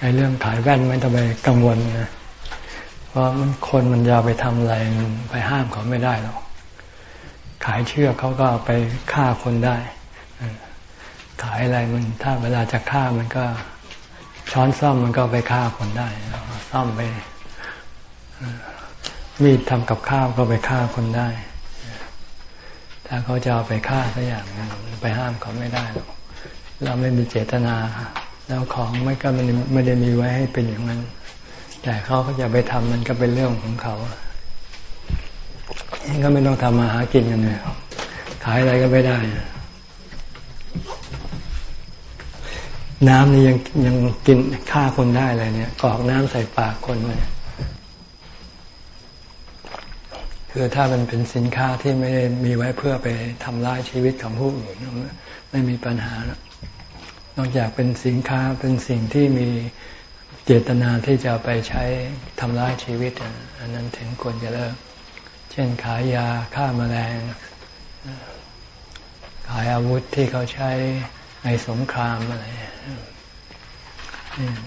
ในเรื่องขายแว่นไม่ต้องไปกังวลนะเพราะมันคนมันยาไปทำอะไรไปห้ามเขาไม่ได้หรอกขายเชือกเขาก็ไปฆ่าคนได้ ขายอะไรมันถ้าเวลาจะฆ่ามันก็ช้อนซ่อมมันก็ไปฆ่าคนได้ซ่อมไปมีดทำกับข้าวก็ไปฆ่าคนได้ ถ้าเขาจะเอาไปฆ่าสักอย่างไปห้ามเขาไม่ได้หรอกเราไม่มีเจตนา แล้วของไม่ก็ไม่ได้มีไว้ให้เป็นอย่างนั้น แต่เขาก็จะไปทำมันก็เป็นเรื่องของเขาก็ไม่ต้องทำมาหากินกันเลยขายอะไรก็ไม่ได้ น้ำนี่ยังยังกินฆ่าคนได้เลยเนี่ยกรอกน้ำใส่ปากคนเลยคือถ้ามันเป็นสินค้าที่ไม่ได้มีไว้เพื่อไปทำร้ายชีวิตของผู้อื่นไม่มีปัญหา นอกจากเป็นสินค้าเป็นสิ่งที่มีเจตนาที่จะไปใช้ทำร้ายชีวิต อันนั้นถึงควรจะเลิก เช่นขายยาฆ่ามาแมลง ขายอาวุธที่เขาใช้ในสงครามอะไร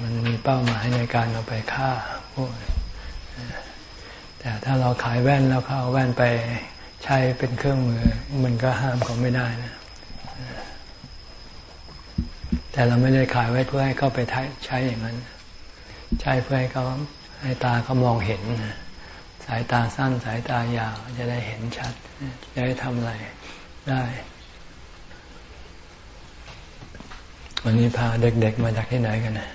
มันมีเป้าหมายในการเอาไปฆ่าพวกแต่ถ้าเราขายแว่นแล้วเขาเอาแว่นไปใช้เป็นเครื่องมือ มันก็ห้ามเขาไม่ได้นะ แต่เราไม่ได้ขายไว้เพื่อให้เขาไปใช้อย่างนั้น ใช้เพื่อให้เขาให้ตาเขามองเห็น สายตาสั้นสายตายาวจะได้เห็นชัด จะได้ทำอะไรได้ วันนี้พาเด็กๆมาจากที่ไหนกันนะ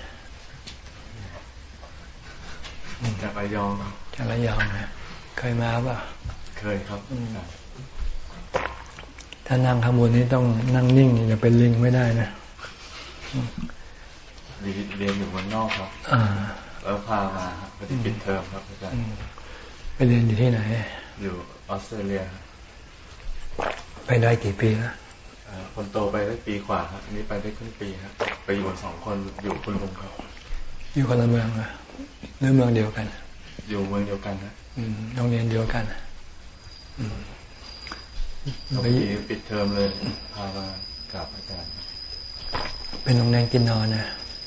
จากระยองจากระยองนะเคยมาป่ะ เคยครับ ถ้านั่งข้างบนนี้ต้องนั่งนิ่งอย่าเป็นลิงไม่ได้นะ เรียนอยู่เมืองนอกครับแล้วพามาครับพอดีปิดเทอมครับอาจารย์ไปเรียนอยู่ที่ไหน อยู่ออสเตรเลีย ไปได้กี่ปีแล้วคนโตไปได้ปีกว่าครับอันนี้ไปได้ครึ่งปีครับไปอยู่กันสองคนอยู่คุณลุงครับ อยู่คนละเมืองเหรอหรือเมืองเดียวกัน อยู่เมืองเดียวกันนะโรงเรียนเดียวกันไปปิดเทอมเลยพามากราบอาจารย์ เป็นโรงเรียนกินนอนนะ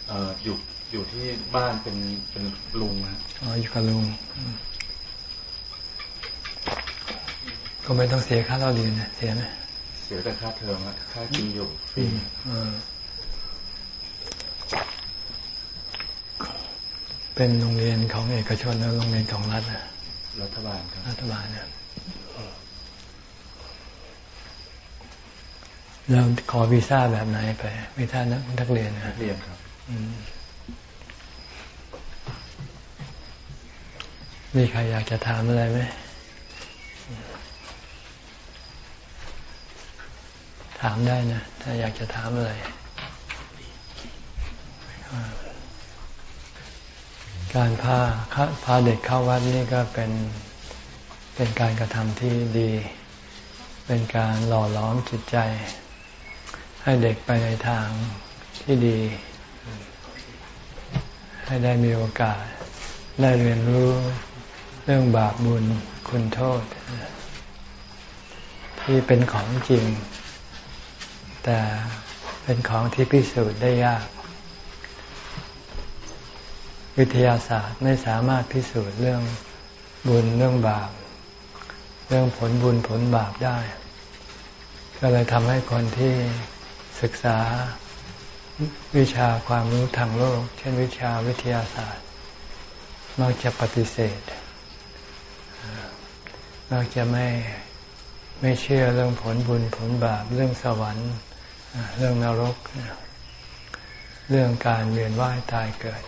เอออยู่อยู่ที่บ้านเป็นเป็นลุงนะอ๋ออยู่กับลุงก็ไม่ต้องเสียค่าเราเรียนนะเสียไหมเสียแต่ค่าเทอมค่ากินอยู่ฟรีเป็นโรงเรียนของเอกชนแล้วโรงเรียนของรัฐนะรัฐบาลครับรัฐบาลเนี่ย เราขอวีซ่าแบบไหนไปวีซ่านักนักเรียนนะนักเรียนครับมีใครอยากจะถามอะไรไหมถามได้นะ ถ้าอยากจะถามอะไรการพาพาเด็กเข้าวัดนี่ก็เป็นเป็นการกระทำที่ดี เป็นการหล่อล้อมจิตใจ ให้เด็กไปในทางที่ดี ให้ได้มีโอกาส ได้เรียนรู้เรื่องบาปบุญคุณโทษ ที่เป็นของจริง แต่เป็นของที่พิสูจน์ได้ยาก วิทยาศาสตร์ไม่สามารถพิสูจน์เรื่องบุญเรื่องบาป เรื่องผลบุญผลบาปได้ ก็เลยทำให้คนที่ ศึกษาวิชาความรู้ทางโลก เช่นวิชาวิทยาศาสตร์มักจะปฏิเสธมักจะไม่ไม่เชื่อเรื่องผลบุญผลบาปเรื่องสวรรค์ เรื่องนรก เรื่องการเวียนว่ายตายเกิด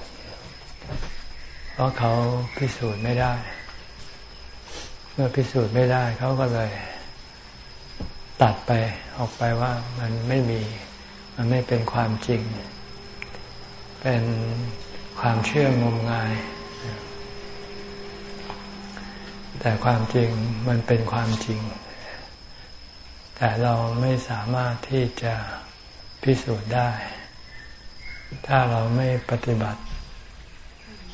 เพราะเขาพิสูจน์ไม่ได้ เมื่อพิสูจน์ไม่ได้เขาก็เลย ตัดไปออกไปว่ามันไม่มี มันไม่เป็นความจริง เป็นความเชื่องมงาย แต่ความจริงมันเป็นความจริง แต่เราไม่สามารถที่จะพิสูจน์ได้ ถ้าเราไม่ปฏิบัติ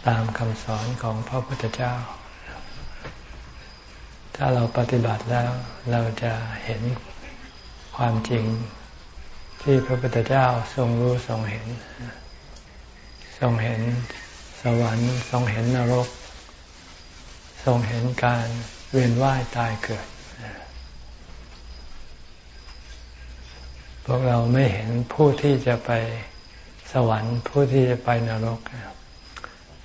ตามคำสอนของพระพุทธเจ้า ถ้าเราปฏิบัติแล้วเราจะเห็น ความจริงที่พระพุทธเจ้าทรงรู้ทรงเห็น ทรงเห็นสวรรค์ทรงเห็นนรก ทรงเห็นการเวียนว่ายตายเกิด พวกเราไม่เห็นผู้ที่จะไปสวรรค์ ผู้ที่จะไปนรก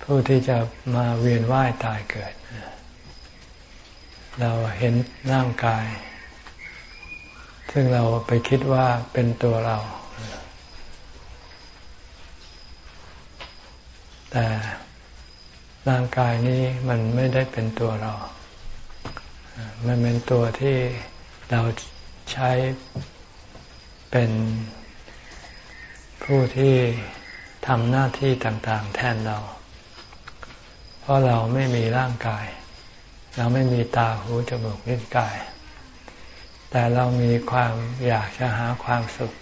ผู้ที่จะมาเวียนว่ายตายเกิด เราเห็นร่างกาย ซึ่งเราไปคิดว่าเป็นตัวเรา แต่ร่างกายนี้มันไม่ได้เป็นตัวเรา มันเป็นตัวที่เราใช้เป็นผู้ที่ทำหน้าที่ต่างๆ แทนเรา เพราะเราไม่มีร่างกาย เราไม่มีตาหูจมูกลิ้นกาย แต่เรามีความอยากจะหาความสุข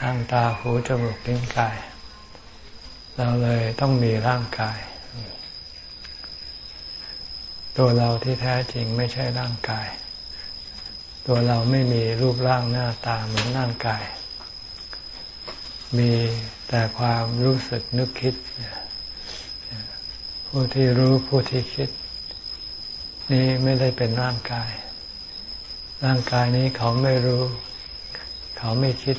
ทางตาหูจมูกลิ้นกาย เราเลยต้องมีร่างกาย ตัวเราที่แท้จริงไม่ใช่ร่างกาย ตัวเราไม่มีรูปร่างหน้าตาเหมือนร่างกาย มีแต่ความรู้สึกนึกคิด ผู้ที่รู้ผู้ที่คิด นี่ไม่ได้เป็นร่างกาย ร่างกายนี้เขาไม่รู้ เขาไม่คิด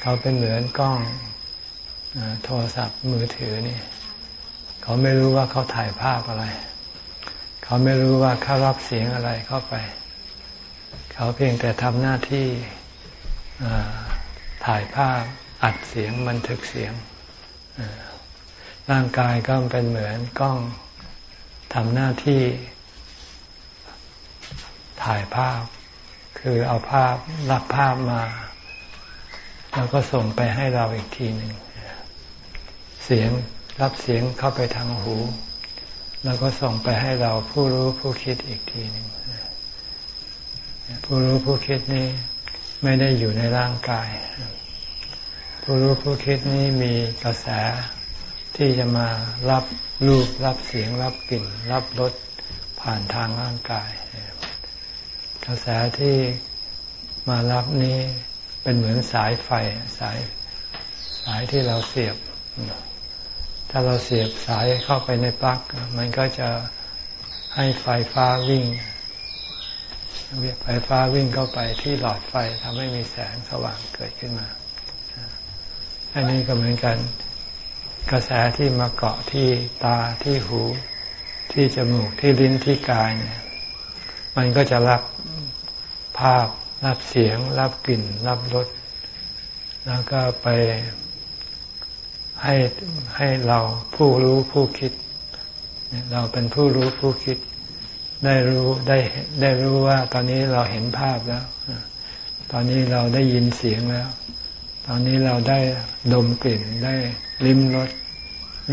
เขาเป็นเหมือนกล้องโทรศัพท์มือถือนี่ เขาไม่รู้ว่าเขาถ่ายภาพอะไร เขาไม่รู้ว่าเขารับเสียงอะไรเข้าไป เขาเพียงแต่ทำหน้าที่ถ่ายภาพอัดเสียงบันทึกเสียง ร่างกายก็เป็นเหมือนกล้องทำหน้าที่ ถ่ายภาพ คือเอาภาพรับภาพมา แล้วก็ส่งไปให้เราอีกทีหนึ่งเสียงรับเสียงเข้าไปทางหู แล้วก็ส่งไปให้เราผู้รู้ผู้คิดอีกทีหนึ่งผู้รู้ผู้คิดนี้ไม่ได้อยู่ในร่างกาย ผู้รู้ผู้คิดนี้มีกระแสที่จะมารับรูปรับเสียงรับกลิ่น รับรสผ่านทางร่างกาย กระแสที่มารับนี้เป็นเหมือนสายไฟสายสายที่เราเสียบ ถ้าเราเสียบสายเข้าไปในปลั๊กมันก็จะให้ไฟฟ้าวิ่งไฟฟ้าวิ่งเข้าไปที่หลอดไฟทำให้มีแสงสว่างเกิดขึ้นมา อันนี้ก็เหมือนกัน กระแสที่มาเกาะที่ตาที่หู ที่จมูกที่ลิ้นที่กายเนี่ย มันก็จะรับ ภาพ รับเสียง รับกลิ่น รับรสแล้วก็ไปให้ให้เราผู้รู้ผู้คิด เราเป็นผู้รู้ผู้คิด ได้รู้ได้ได้รู้ว่า ตอนนี้เราเห็นภาพแล้ว ตอนนี้เราได้ยินเสียงแล้ว ตอนนี้เราได้ดมกลิ่นได้ลิ้มรส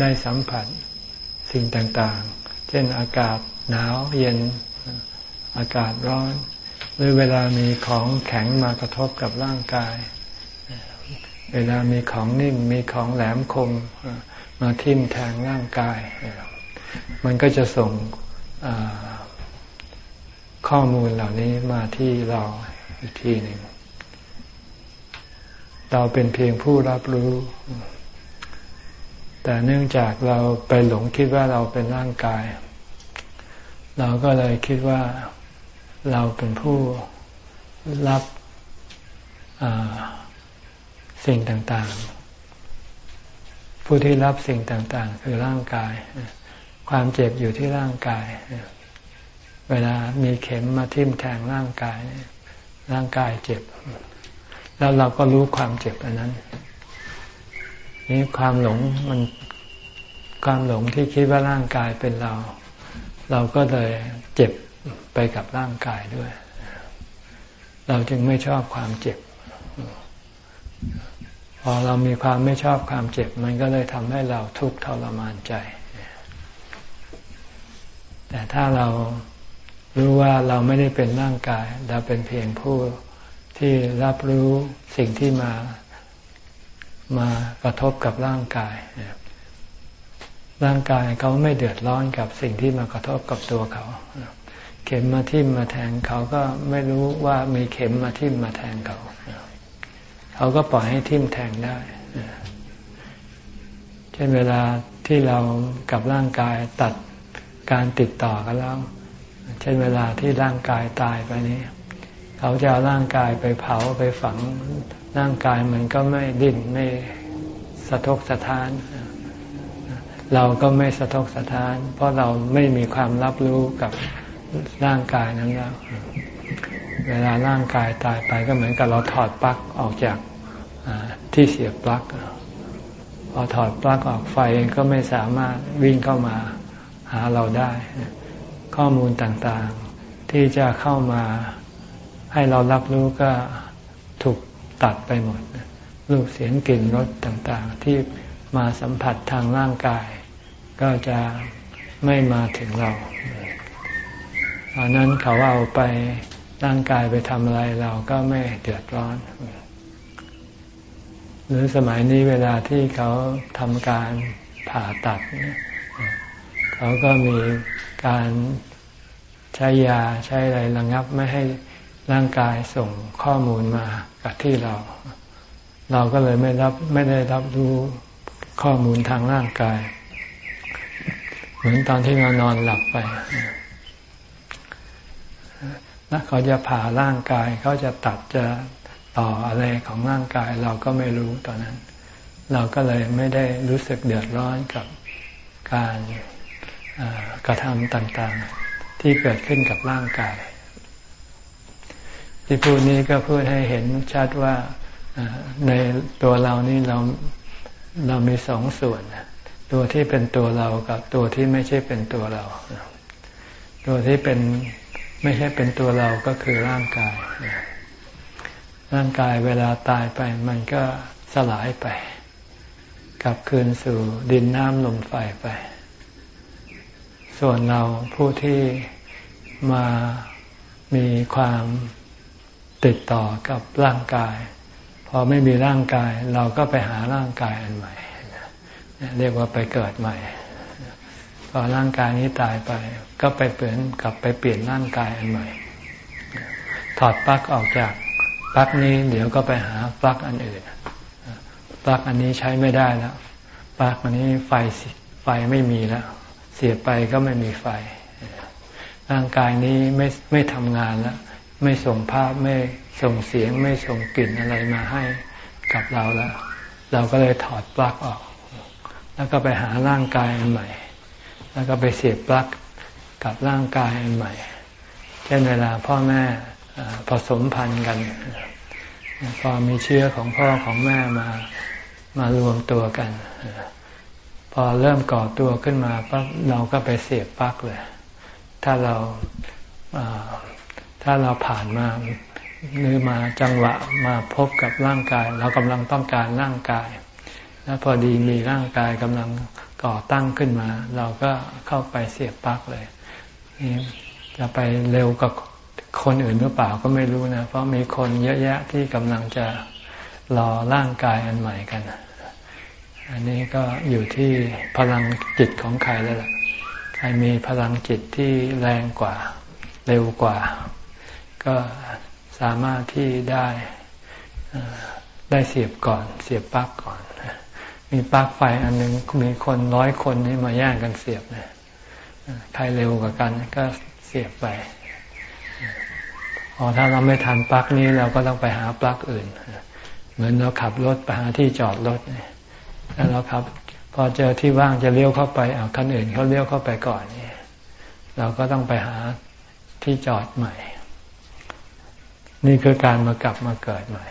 ได้สัมผัสสิ่งต่างๆ เช่นอากาศหนาวเย็นอากาศร้อน หรือเวลามีของแข็งมากระทบกับร่างกาย เวลามีของนิ่มมีของแหลมคมมาทิ่มแทงร่างกาย มันก็จะส่งข้อมูลเหล่านี้มาที่เราอีกทีหนึ่งเราเป็นเพียงผู้รับรู้ แต่เนื่องจากเราไปหลงคิดว่าเราเป็นร่างกาย เราก็เลยคิดว่า เราเป็นผู้รับสิ่งต่างๆ ผู้ที่รับสิ่งต่างๆ คือร่างกาย ความเจ็บอยู่ที่ร่างกาย เวลามีเข็มมาทิ่มแทงร่างกาย ร่างกายเจ็บ แล้วเราก็รู้ความเจ็บอันนั้น นี่ความหลงมันความหลงที่คิดว่าร่างกายเป็นเรา เราก็เลยเจ็บ ไปกับร่างกายด้วย เราจึงไม่ชอบความเจ็บ พอเรามีความไม่ชอบความเจ็บ มันก็เลยทำให้เราทุกข์ทรมานใจ แต่ถ้าเรารู้ว่าเราไม่ได้เป็นร่างกาย เราเป็นเพียงผู้ที่รับรู้สิ่งที่มามากระทบกับร่างกาย ร่างกายเขาไม่เดือดร้อนกับสิ่งที่มากระทบกับตัวเขา เข็มมาทิ่มมาแทงเขาก็ไม่รู้ว่ามีเข็มมาทิ่มมาแทงเขา เขาก็ปล่อยให้ทิ่มแทงได้เช่นเวลาที่เรากับร่างกายตัดการติดต่อกันแล้ว เช่นเวลาที่ร่างกายตายไปนี้ เขาจะเอาร่างกายไปเผาไปฝังร่างกายมันก็ไม่ดิ้นไม่สะทกสะท้าน เราก็ไม่สะทกสะท้าน เพราะเราไม่มีความรับรู้กับ ร่างกายนั้นแล้ว เวลาร่างกายตายไปก็เหมือนกับเราถอดปลั๊กออกจากที่เสียบปลั๊กพอถอดปลั๊กออกไฟก็ไม่สามารถวิ่งเข้ามาหาเราได้ ข้อมูลต่างๆ ที่จะเข้ามาให้เรารับรู้ก็ถูกตัดไปหมดรูปเสียงกลิ่นรสต่างๆ ที่มาสัมผัสทางร่างกาย ก็จะไม่มาถึงเรา อนนั้นเขาเอาไปร่างกายไปทำอะไรเราก็ไม่เดือดร้อน หรือสมัยนี้เวลาที่เขาทำการผ่าตัด เขาก็มีการใช้ยาใช้อะไรระงับไม่ให้ร่างกายส่งข้อมูลมากับที่เรา เราก็เลยไม่รับไม่ได้รับรู้ข้อมูลทางร่างกาย เหมือนตอนที่เรานอนหลับไป แล้วเขาจะผ่าร่างกายเขาจะตัดจะต่ออะไรของร่างกายเราก็ไม่รู้ตอนนั้น เราก็เลยไม่ได้รู้สึกเดือดร้อนกับการกระทำต่างๆ ที่เกิดขึ้นกับร่างกาย ที่พูดนี้ก็เพื่อให้เห็นชัดว่าในตัวเรานี่เราเรามีสองส่วน ตัวที่เป็นตัวเรากับตัวที่ไม่ใช่เป็นตัวเรา ตัวที่เป็น ไม่ใช่เป็นตัวเราก็คือร่างกาย ร่างกายเวลาตายไปมันก็สลายไป กลับคืนสู่ดินน้ำลมไฟไป ส่วนเราผู้ที่มามีความติดต่อกับร่างกาย พอไม่มีร่างกาย เราก็ไปหาร่างกายอันใหม่ เรียกว่าไปเกิดใหม่ พอร่างกายนี้ตายไป ก็ไปเปลี่ยนกลับไปเปลี่ยนร่างกายอันใหม่ ถอดปลั๊กออกจากปลั๊กนี้เดี๋ยวก็ไปหาปลั๊กอันอื่นปลั๊กอันนี้ใช้ไม่ได้แล้วปลั๊กอันนี้ไฟไฟไม่มีแล้วเสียไปก็ไม่มีไฟ ร่างกายนี้ไม่ไม่ทำงานแล้วไม่ส่งภาพไม่ส่งเสียงไม่ส่งกลิ่นอะไรมาให้กับเราแล้ว เราก็เลยถอดปลั๊กออก แล้วก็ไปหาร่างกายอันใหม่ แล้วก็ไปเสียบปลั๊ก กับร่างกายอันใหม่ เช่นเวลาพ่อแม่ผสมพันธุ์กัน พอมีเชื้อของพ่อของแม่มามารวมตัวกัน พอเริ่มก่อตัวขึ้นมาปั๊บเราก็ไปเสียบปลั๊กเลย ถ้าเราถ้าเราผ่านมาหรือมาจังหวะมาพบกับร่างกาย เรากำลังต้องการร่างกาย แล้วพอดีมีร่างกายกำลังก่อตั้งขึ้นมา เราก็เข้าไปเสียบปลั๊กเลย จะไปเร็วกับคนอื่นหรือเปล่าก็ไม่รู้นะ เพราะมีคนเยอะแยะที่กำลังจะรอร่างกายอันใหม่กัน อันนี้ก็อยู่ที่พลังจิตของใครแล้วล่ะ ใครมีพลังจิตที่แรงกว่า เร็วกว่า ก็สามารถที่ได้ได้เสียบก่อน เสียบปลั๊กก่อน มีปลั๊กไฟอันหนึ่งมีคนร้อยคนนี่มาแย่งกันเสียบเนี่ย ใครเร็วกว่ากันก็เสียบไปพอถ้าเราไม่ทันปลั๊กนี้เราก็ต้องไปหาปลั๊กอื่น เหมือนเราขับรถไปหาที่จอดรถนี่แล้วเราขับ พอเจอที่ว่างจะเลี้ยวเข้าไปเอาคันอื่นเขาเลี้ยวเข้าไปก่อนนี่เราก็ต้องไปหาที่จอดใหม่ นี่คือการมากลับมาเกิดใหม่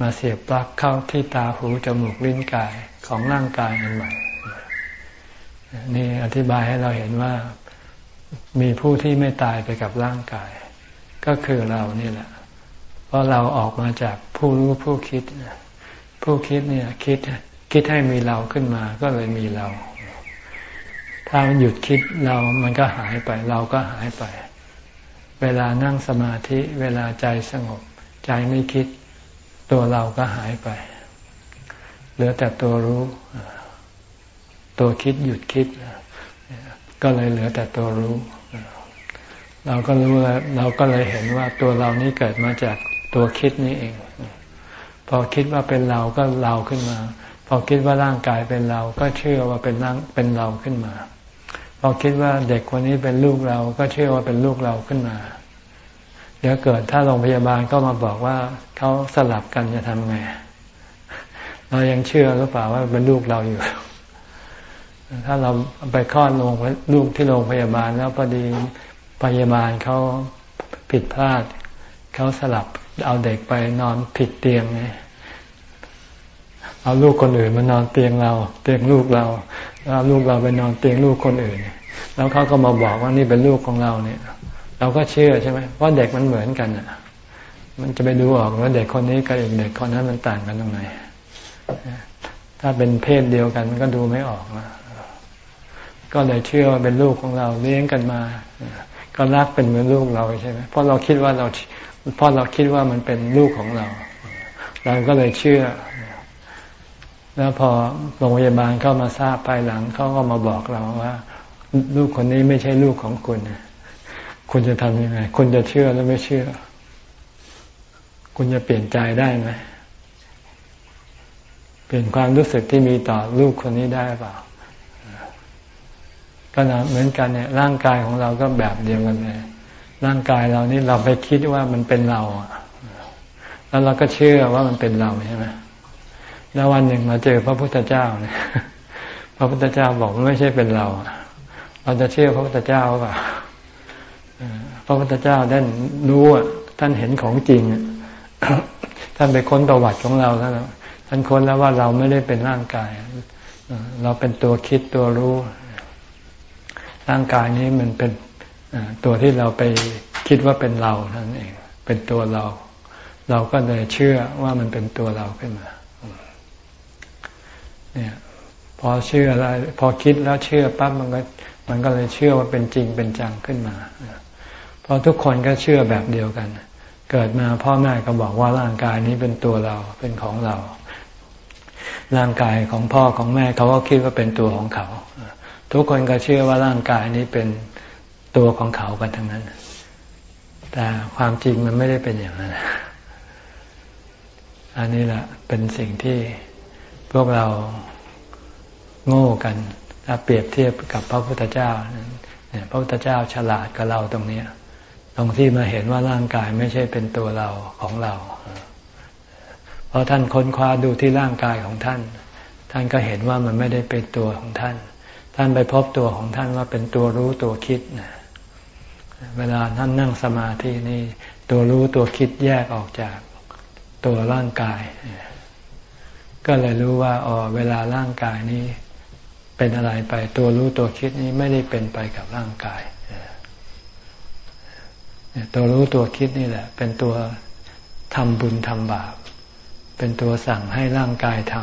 มาเสียบปลั๊กเข้าที่ตาหูจมูกลิ้นกายของร่างกายอันใหม่ นี่อธิบายให้เราเห็นว่ามีผู้ที่ไม่ตายไปกับร่างกาย ก็คือเรานี่แหละ เพราะเราออกมาจากผู้รู้ผู้คิด ผู้คิดเนี่ยคิดคิดให้มีเราขึ้นมาก็เลยมีเรา ถ้ามันหยุดคิดเรามันก็หายไป เราก็หายไป เวลานั่งสมาธิ เวลาใจสงบ ใจไม่คิด ตัวเราก็หายไป เหลือแต่ตัวรู้ ตัวคิดหยุดคิด ก็เลยเหลือแต่ตัวรู้ เราก็รู้แล้วเราก็เลยเห็นว่าตัวเรานี้เกิดมาจากตัวคิดนี้เอง พอคิดว่าเป็นเราก็เราขึ้นมา พอคิดว่าร่างกายเป็นเราก็เชื่อว่าเป็นร่างเป็นเราขึ้นมา พอคิดว่าเด็กคนนี้เป็นลูกเราก็เชื่อว่าเป็นลูกเราขึ้นมา เดี๋ยวเกิดถ้าโรงพยาบาลก็มาบอกว่าเขาสลับกันจะทำไงเรายังเชื่อหรือเปล่าว่าเป็นลูกเราอยู่ ถ้าเราไปคลอดลงลูกที่โรงพยาบาลแล้วพอดีพยาบาลเขาผิดพลาดเขาสลับเอาเด็กไปนอนผิดเตียงไงเอาลูกคนอื่นมานอนเตียงเรา เตียงลูกเราแล้วลูกเราไปนอนเตียงลูกคนอื่น แล้วเขาก็มาบอกว่านี่เป็นลูกของเราเนี่ย เราก็เชื่อใช่ไหมว่าเด็กมันเหมือนกันอะ มันจะไปดูออกว่าเด็กคนนี้กับอีกเด็กคนนั้นมันต่างกันตรงไหนถ้าเป็นเพศเดียวกันก็ดูไม่ออกนะ ก็เลยเชื่อว่าเป็นลูกของเราเลี้ยงกันมา ก็รักเป็นเหมือนลูกเราใช่ไหมเพราะเราคิดว่าเราเพราะเราคิดว่ามันเป็นลูกของเรา เราก็เลยเชื่อ แล้วพอโรงพยาบาลเข้ามาทราบภายหลังเขาก็มาบอกเราว่า ลูกคนนี้ไม่ใช่ลูกของคุณ คุณจะทำยังไง คุณจะเชื่อหรือไม่เชื่อ คุณจะเปลี่ยนใจได้ไหมเปลี่ยนความรู้สึกที่มีต่อลูกคนนี้ได้เปล่า ก็เหมือนกันเนี่ยร่างกายของเราก็แบบเดียวกันเลยร่างกายเรานี่เราไปคิดว่ามันเป็นเราแล้วเราก็เชื่อว่ามันเป็นเราใช่ไหมแล้ววันหนึ่งมาเจอพระพุทธเจ้าเนี่ยพระพุทธเจ้าบอกว่าไม่ใช่เป็นเรา เราจะเชื่อพระพุทธเจ้าเปล่าพระพุทธเจ้าท่านรู้ท่านเห็นของจริงท่านไปค้นประวัติของเราแล้วท่านค้นแล้วว่าเราไม่ได้เป็นร่างกาย เราเป็นตัวคิดตัวรู้ ร่างกายนี้มันเป็นตัวที่เราไปคิดว่าเป็นเรานั่นเอง เป็นตัวเรา เราก็เลยเชื่อว่ามันเป็นตัวเราขึ้นมา เนี่ยพอเชื่ออะไร พอคิดแล้วเชื่อปั๊บมันก็มันก็เลยเชื่อว่าเป็นจริงเป็นจังขึ้นมาเพราะทุกคนก็เชื่อแบบเดียวกัน เกิดมาพ่อแม่ก็บอกว่าร่างกายนี้เป็นตัวเราเป็นของเรา ร่างกายของพ่อของแม่เขาก็คิดว่าเป็นตัวของเขา ทุกคนก็เชื่อว่าร่างกายนี้เป็นตัวของเขากันทั้งนั้น แต่ความจริงมันไม่ได้เป็นอย่างนั้น อันนี้แหละเป็นสิ่งที่พวกเราโง่กัน ถ้าเปรียบเทียบกับพระพุทธเจ้าเนี่ยพระพุทธเจ้าฉลาดกับเราตรงนี้ ตรงที่มาเห็นว่าร่างกายไม่ใช่เป็นตัวเราของเรา เพราะท่านค้นคว้าดูที่ร่างกายของท่าน ท่านก็เห็นว่ามันไม่ได้เป็นตัวของท่าน ท่านไปพบตัวของท่านว่าเป็นตัวรู้ตัวคิดนะเวลาท่านนั่งสมาธินี่ตัวรู้ตัวคิดแยกออกจากตัวร่างกาย ก็เลยรู้ว่าอ๋อเวลาร่างกายนี้เป็นอะไรไป ตัวรู้ตัวคิดนี้ไม่ได้เป็นไปกับร่างกายตัวรู้ตัวคิดนี่แหละ เป็นตัวทำบุญทำบาป เป็นตัวสั่งให้ร่างกายท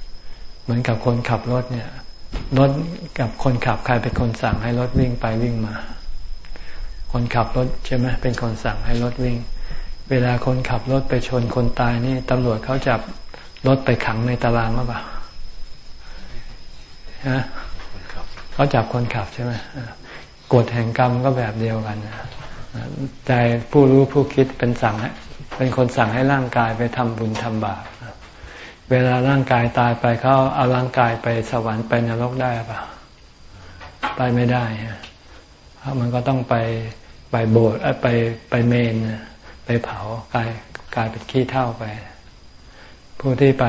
ำเหมือนกับคนขับรถเนี่ย รถกับคนขับใครเป็นคนสั่งให้รถวิ่งไปวิ่งมา คนขับรถใช่ไหมเป็นคนสั่งให้รถวิ่ง เวลาคนขับรถไปชนคนตายนี่ตำรวจเขาจับรถไปขังในตารางหรือเปล่าฮะเขาจับคนขับใช่ไหมกฎแห่งกรรมก็แบบเดียวกันใจผู้รู้ผู้คิดเป็นสั่งเป็นคนสั่งให้ร่างกายไปทำบุญทำบาป เวลาร่างกายตายไปเขาเอาร่างกายไปสวรรค์ไปนรกได้ปะไปไม่ได้เพราะมันก็ต้องไปไปโบสถ์ไปไปเมน ไปเผากายกายเป็นขี้เท่าไป ผู้ที่ไป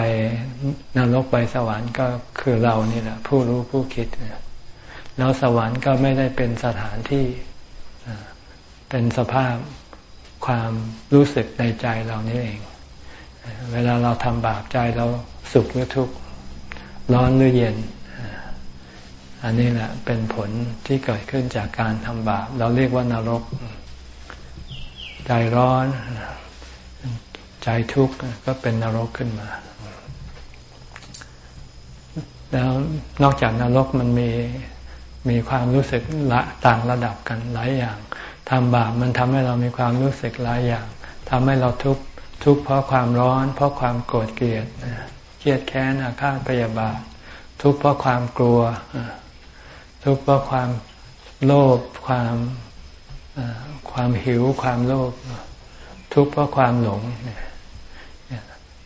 นรกไปสวรรค์ก็คือเรานี่แหละ ผู้รู้ผู้คิดแล้วสวรรค์ก็ไม่ได้เป็นสถานที่เป็นสภาพความรู้สึกในใจเรานี่เอง เวลาเราทำบาปใจเราสุขหรือทุกข์ร้อนหรือเย็น อันนี้แหละเป็นผลที่เกิดขึ้นจากการทำบาปเราเรียกว่านรก ใจร้อน ใจทุกข์ก็เป็นนรกขึ้นมา แล้วนอกจากนรกมันมีมีความรู้สึกละต่างระดับกันหลายอย่างทำบาปมันทำให้เรามีความรู้สึกหลายอย่างทำให้เราทุกข์ ทุกข์เพราะความร้อน เพราะความโกรธเกลียดเครียดแค้นอาฆาตพยาบาท ทุกข์เพราะความกลัว ทุกข์เพราะความโลภความความหิวความโลภทุกข์เพราะความหลง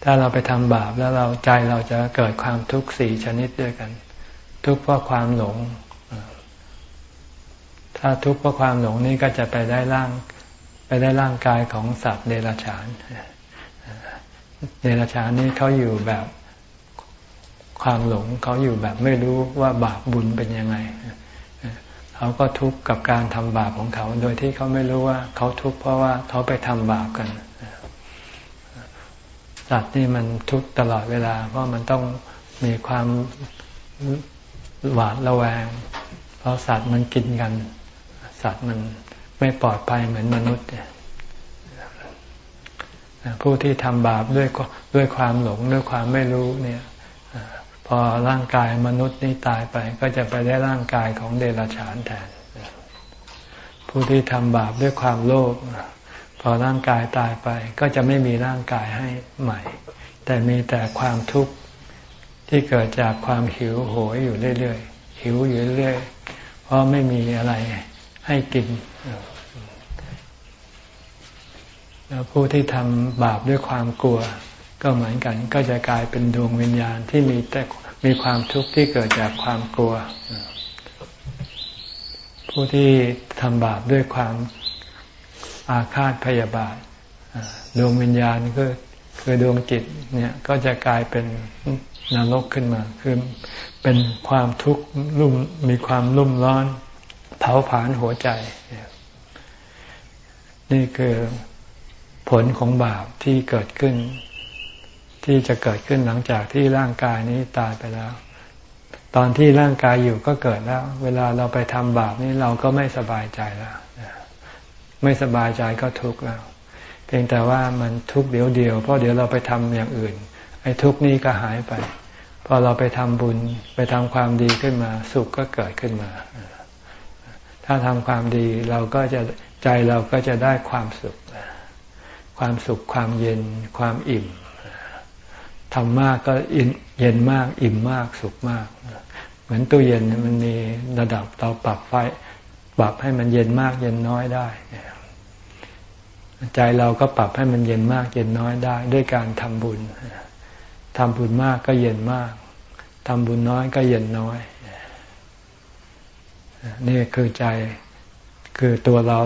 ถ้าเราไปทำบาปแล้วเราใจเราจะเกิดความทุกข์สี่ชนิดด้วยกัน ทุกข์เพราะความหลง ถ้าทุกข์เพราะความหลงนี่ก็จะไปได้ร่างไปได้ร่างกายของสัตว์เดรัจฉาน เดรัจฉานนี่เขาอยู่แบบความหลงเขาอยู่แบบไม่รู้ว่าบาปบุญเป็นยังไงเขาก็ทุกข์กับการทำบาปของเขา โดยที่เขาไม่รู้ว่าเขาทุกข์เพราะว่าเขาไปทำบาปกันสัตว์นี่มันทุกข์ตลอดเวลา เพราะมันต้องมีความหวาดระแวง เพราะสัตว์มันกินกัน สัตว์มันไม่ปลอดภัยเหมือนมนุษย์เนี่ย ผู้ที่ทำบาปด้วยด้วยความหลงด้วยความไม่รู้เนี่ยพอร่างกายมนุษย์นี้ตายไปก็จะไปได้ร่างกายของเดรัจฉานแทน ผู้ที่ทำบาปด้วยความโลภพอร่างกายตายไปก็จะไม่มีร่างกายให้ใหม่ แต่มีแต่ความทุกข์ที่เกิดจากความหิวโหยอยู่เรื่อยๆหิวอยู่เรื่อยเพราะไม่มีอะไรให้กิน แล้วผู้ที่ทำบาปด้วยความกลัว ก็เหมือนกัน ก็จะกลายเป็นดวงวิญญาณที่มีแต่มีความทุกข์ที่เกิดจากความกลัว ผู้ที่ทำบาปด้วยความอาฆาตพยาบาทดวงวิญญาณก็คือดวงจิตเนี่ยก็จะกลายเป็นนรกขึ้นมา คือเป็นความทุกข์รุ่มมีความรุ่มร้อน เผาผลาญหัวใจ นี่คือ ผลของบาปที่เกิดขึ้น ที่จะเกิดขึ้นหลังจากที่ร่างกายนี้ตายไปแล้ว ตอนที่ร่างกายอยู่ก็เกิดแล้ว เวลาเราไปทำบาปนี้เราก็ไม่สบายใจแล้วไม่สบายใจก็ทุกข์แล้ว เพียงแต่ว่ามันทุกข์เดียวเดียวเพราะเดี๋ยวเราไปทำอย่างอื่น ไอ้ทุกข์นี้ก็หายไป พอเราไปทำบุญไปทำความดีขึ้นมา สุขก็เกิดขึ้นมาถ้าทำความดีเราก็จะใจเราก็จะได้ความสุข ความสุขความเย็นความอิ่มทำมากก็เย็นมากอิ่มมากสุขมาก เหมือนตู้เย็นมันมีระดับเราปรับไฟปรับให้มันเย็นมากเย็นน้อยได้ใจเราก็ปรับให้มันเย็นมากเย็นน้อยได้ ด้วยการทำบุญทำบุญมากก็เย็นมากทำบุญน้อยก็เย็นน้อยนี่คือใจคือตัวเรา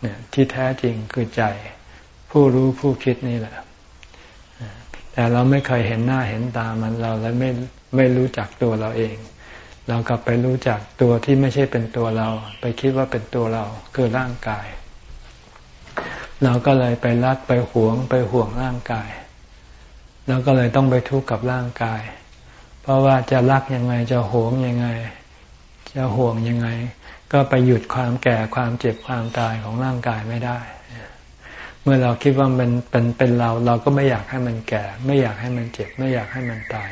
เนี่ยที่แท้จริงคือใจ ผู้รู้ผู้คิดนี่แหละ แต่เราไม่เคยเห็นหน้าเห็นตามันเราเลยไม่ไม่รู้จักตัวเราเอง เรากลับไปรู้จักตัวที่ไม่ใช่เป็นตัวเรา ไปคิดว่าเป็นตัวเราคือร่างกาย เราก็เลยไปรักไปหวงไปห่วงร่างกาย เราก็เลยต้องไปทุกข์กับร่างกาย เพราะว่าจะรักยังไงจะหวงยังไง จะห่วงยังไง ก็ไปหยุดความแก่ความเจ็บความตายของร่างกายไม่ได้ เมื่อเราคิดว่ามันเป็นเป็นเรา เราก็ไม่อยากให้มันแก่ ไม่อยากให้มันเจ็บ ไม่อยากให้มันตาย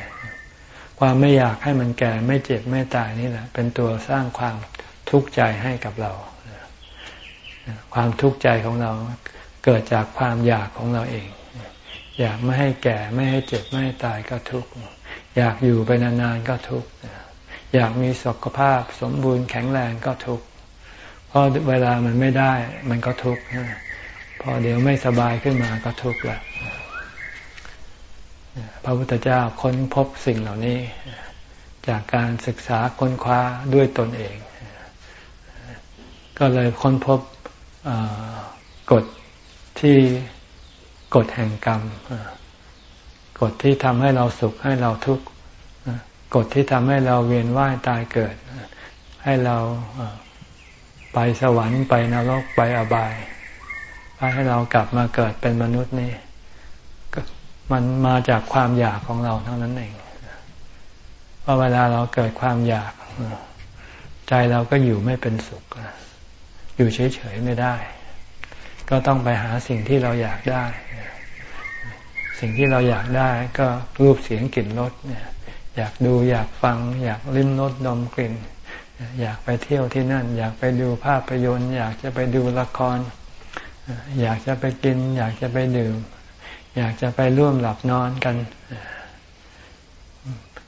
ความไม่อยากให้มันแก่ ไม่เจ็บไม่ตายนี่แหละ เป็นตัวสร้างความทุกข์ใจให้กับเรา ความทุกข์ใจของเราเกิดจากความอยากของเราเอง อยากไม่ให้แก่ไม่ให้เจ็บไม่ให้ตายก็ทุกข์อยากอยู่ไปนานๆก็ทุกข์อยากมีสุขภาพสมบูรณ์แข็งแรงก็ทุกข์เพราะเวลามันไม่ได้ มันก็ทุกข์ พอเดี๋ยวไม่สบายขึ้นมาก็ทุกข์ละพระพุทธเจ้าค้นพบสิ่งเหล่านี้ จากการศึกษาค้นคว้าด้วยตนเอง ก็เลยค้นพบกฎที่กฎแห่งกรรมกฎที่ทำให้เราสุขให้เราทุกข์กฎที่ทำให้เราเวียนว่ายตายเกิด ให้เราไปสวรรค์ไปนรกไปอบาย ให้เรากลับมาเกิดเป็นมนุษย์นี่มันมาจากความอยากของเราเท่านั้นเองเพราะเวลาเราเกิดความอยาก ใจเราก็อยู่ไม่เป็นสุข อยู่เฉยๆไม่ได้ ก็ต้องไปหาสิ่งที่เราอยากได้ สิ่งที่เราอยากได้ก็รูปเสียงกลิ่นรสเนี่ย อยากดูอยากฟัง อยากลิ้มรสดมกลิ่น อยากไปเที่ยวที่นั่น อยากไปดูภาพยนตร์ อยากจะไปดูละคร อยากจะไปกิน อยากจะไปดื่ม อยากจะไปร่วมหลับนอนกัน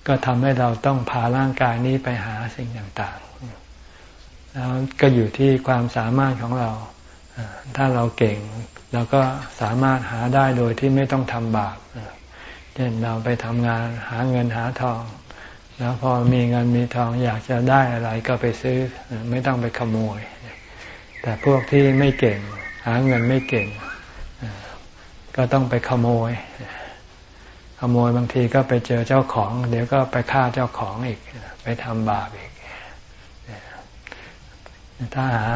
ก็ทำให้เราต้องพาร่างกายนี้ไปหาสิ่งต่างๆ แล้วก็อยู่ที่ความสามารถของเรา ถ้าเราเก่งเราก็สามารถหาได้โดยที่ไม่ต้องทำบาปเช่นเราไปทำงานหาเงินหาทอง แล้วพอมีเงินมีทองอยากจะได้อะไรก็ไปซื้อไม่ต้องไปขโมย แต่พวกที่ไม่เก่ง หาเงินไม่เก่ง ก็ต้องไปขโมย ขโมยบางทีก็ไปเจอเจ้าของ เดี๋ยวก็ไปฆ่าเจ้าของอีก ไปทำบาปอีก ถ้าหา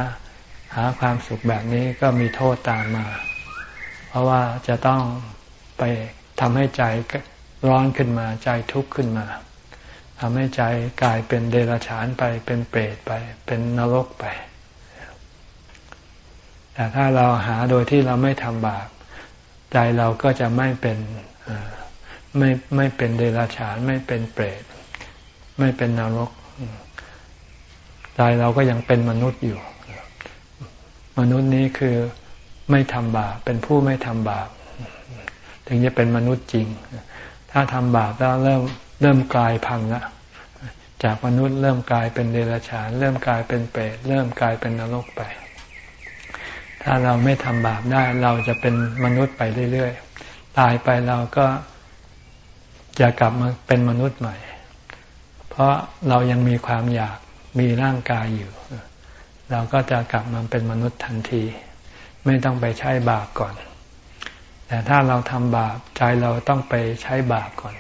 หาความสุขแบบนี้ก็มีโทษตามมา เพราะว่าจะต้องไปทำให้ใจร้อนขึ้นมาใจทุกข์ขึ้นมาทำให้ใจกลายเป็นเดรัจฉานไปเป็นเปรตไป เป็นนรกไป แต่ถ้าเราหาโดยที่เราไม่ทำบาปใจเราก็จะไม่เป็นไม่ไม่เป็นเดรัจฉานไม่เป็นเปรต ไม่เป็นนรกใจเราก็ยังเป็นมนุษย์อยู่ มนุษย์นี้คือไม่ทำบาปเป็นผู้ไม่ทำบาปถึงจะเป็นมนุษย์จริง ถ้าทำบาปแล้วเริ่มเริ่มกลายพังละจากมนุษย์เริ่มกลายเป็นเดรัจฉาน เริ่มกลายเป็นเปรตเริ่มกลายเป็นนรกไป ถ้าเราไม่ทำบาปได้ เราจะเป็นมนุษย์ไปเรื่อยๆ ตายไปเราก็จะกลับมาเป็นมนุษย์ใหม่ เพราะเรายังมีความอยากมีร่างกายอยู่ เราก็จะกลับมาเป็นมนุษย์ทันที ไม่ต้องไปใช้บาปก่อน แต่ถ้าเราทำบาปใจเราต้องไปใช้บาปก่อน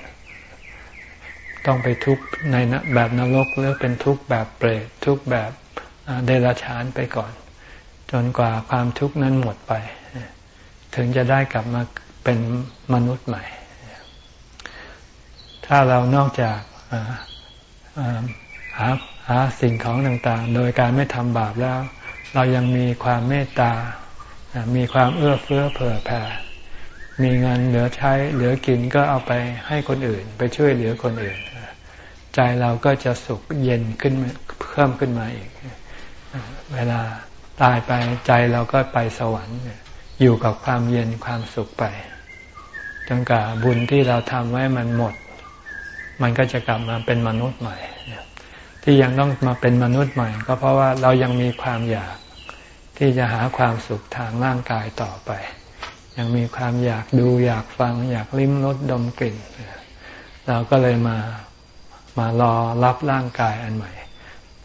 ต้องไปทุกข์ในแบบนรกหรือเป็นทุกข์แบบเปรตทุกข์แบบเดรัจฉานไปก่อน จนกว่าความทุกข์นั้นหมดไป ถึงจะได้กลับมาเป็นมนุษย์ใหม่ ถ้าเรานอกจากหาหาสิ่งของต่างๆ โดยการไม่ทำบาปแล้ว เรายังมีความเมตตา มีความเอื้อเฟื้อเผื่อแผ่ มีเงินเหลือใช้เหลือกินก็เอาไปให้คนอื่น ไปช่วยเหลือคนอื่น ใจเราก็จะสุขเย็นขึ้นเพิ่มขึ้นมาอีก เวลา ตายไปใจเราก็ไปสวรรค์อยู่กับความเย็นความสุขไปจนกว่าบุญที่เราทำไว้มันหมด มันก็จะกลับมาเป็นมนุษย์ใหม่ ที่ยังต้องมาเป็นมนุษย์ใหม่ ก็เพราะว่าเรายังมีความอยากที่จะหาความสุขทางร่างกายต่อไป ยังมีความอยากดูอยากฟัง อยากลิ้มรสดมกลิ่น เราก็เลยมา มารอรับร่างกายอันใหม่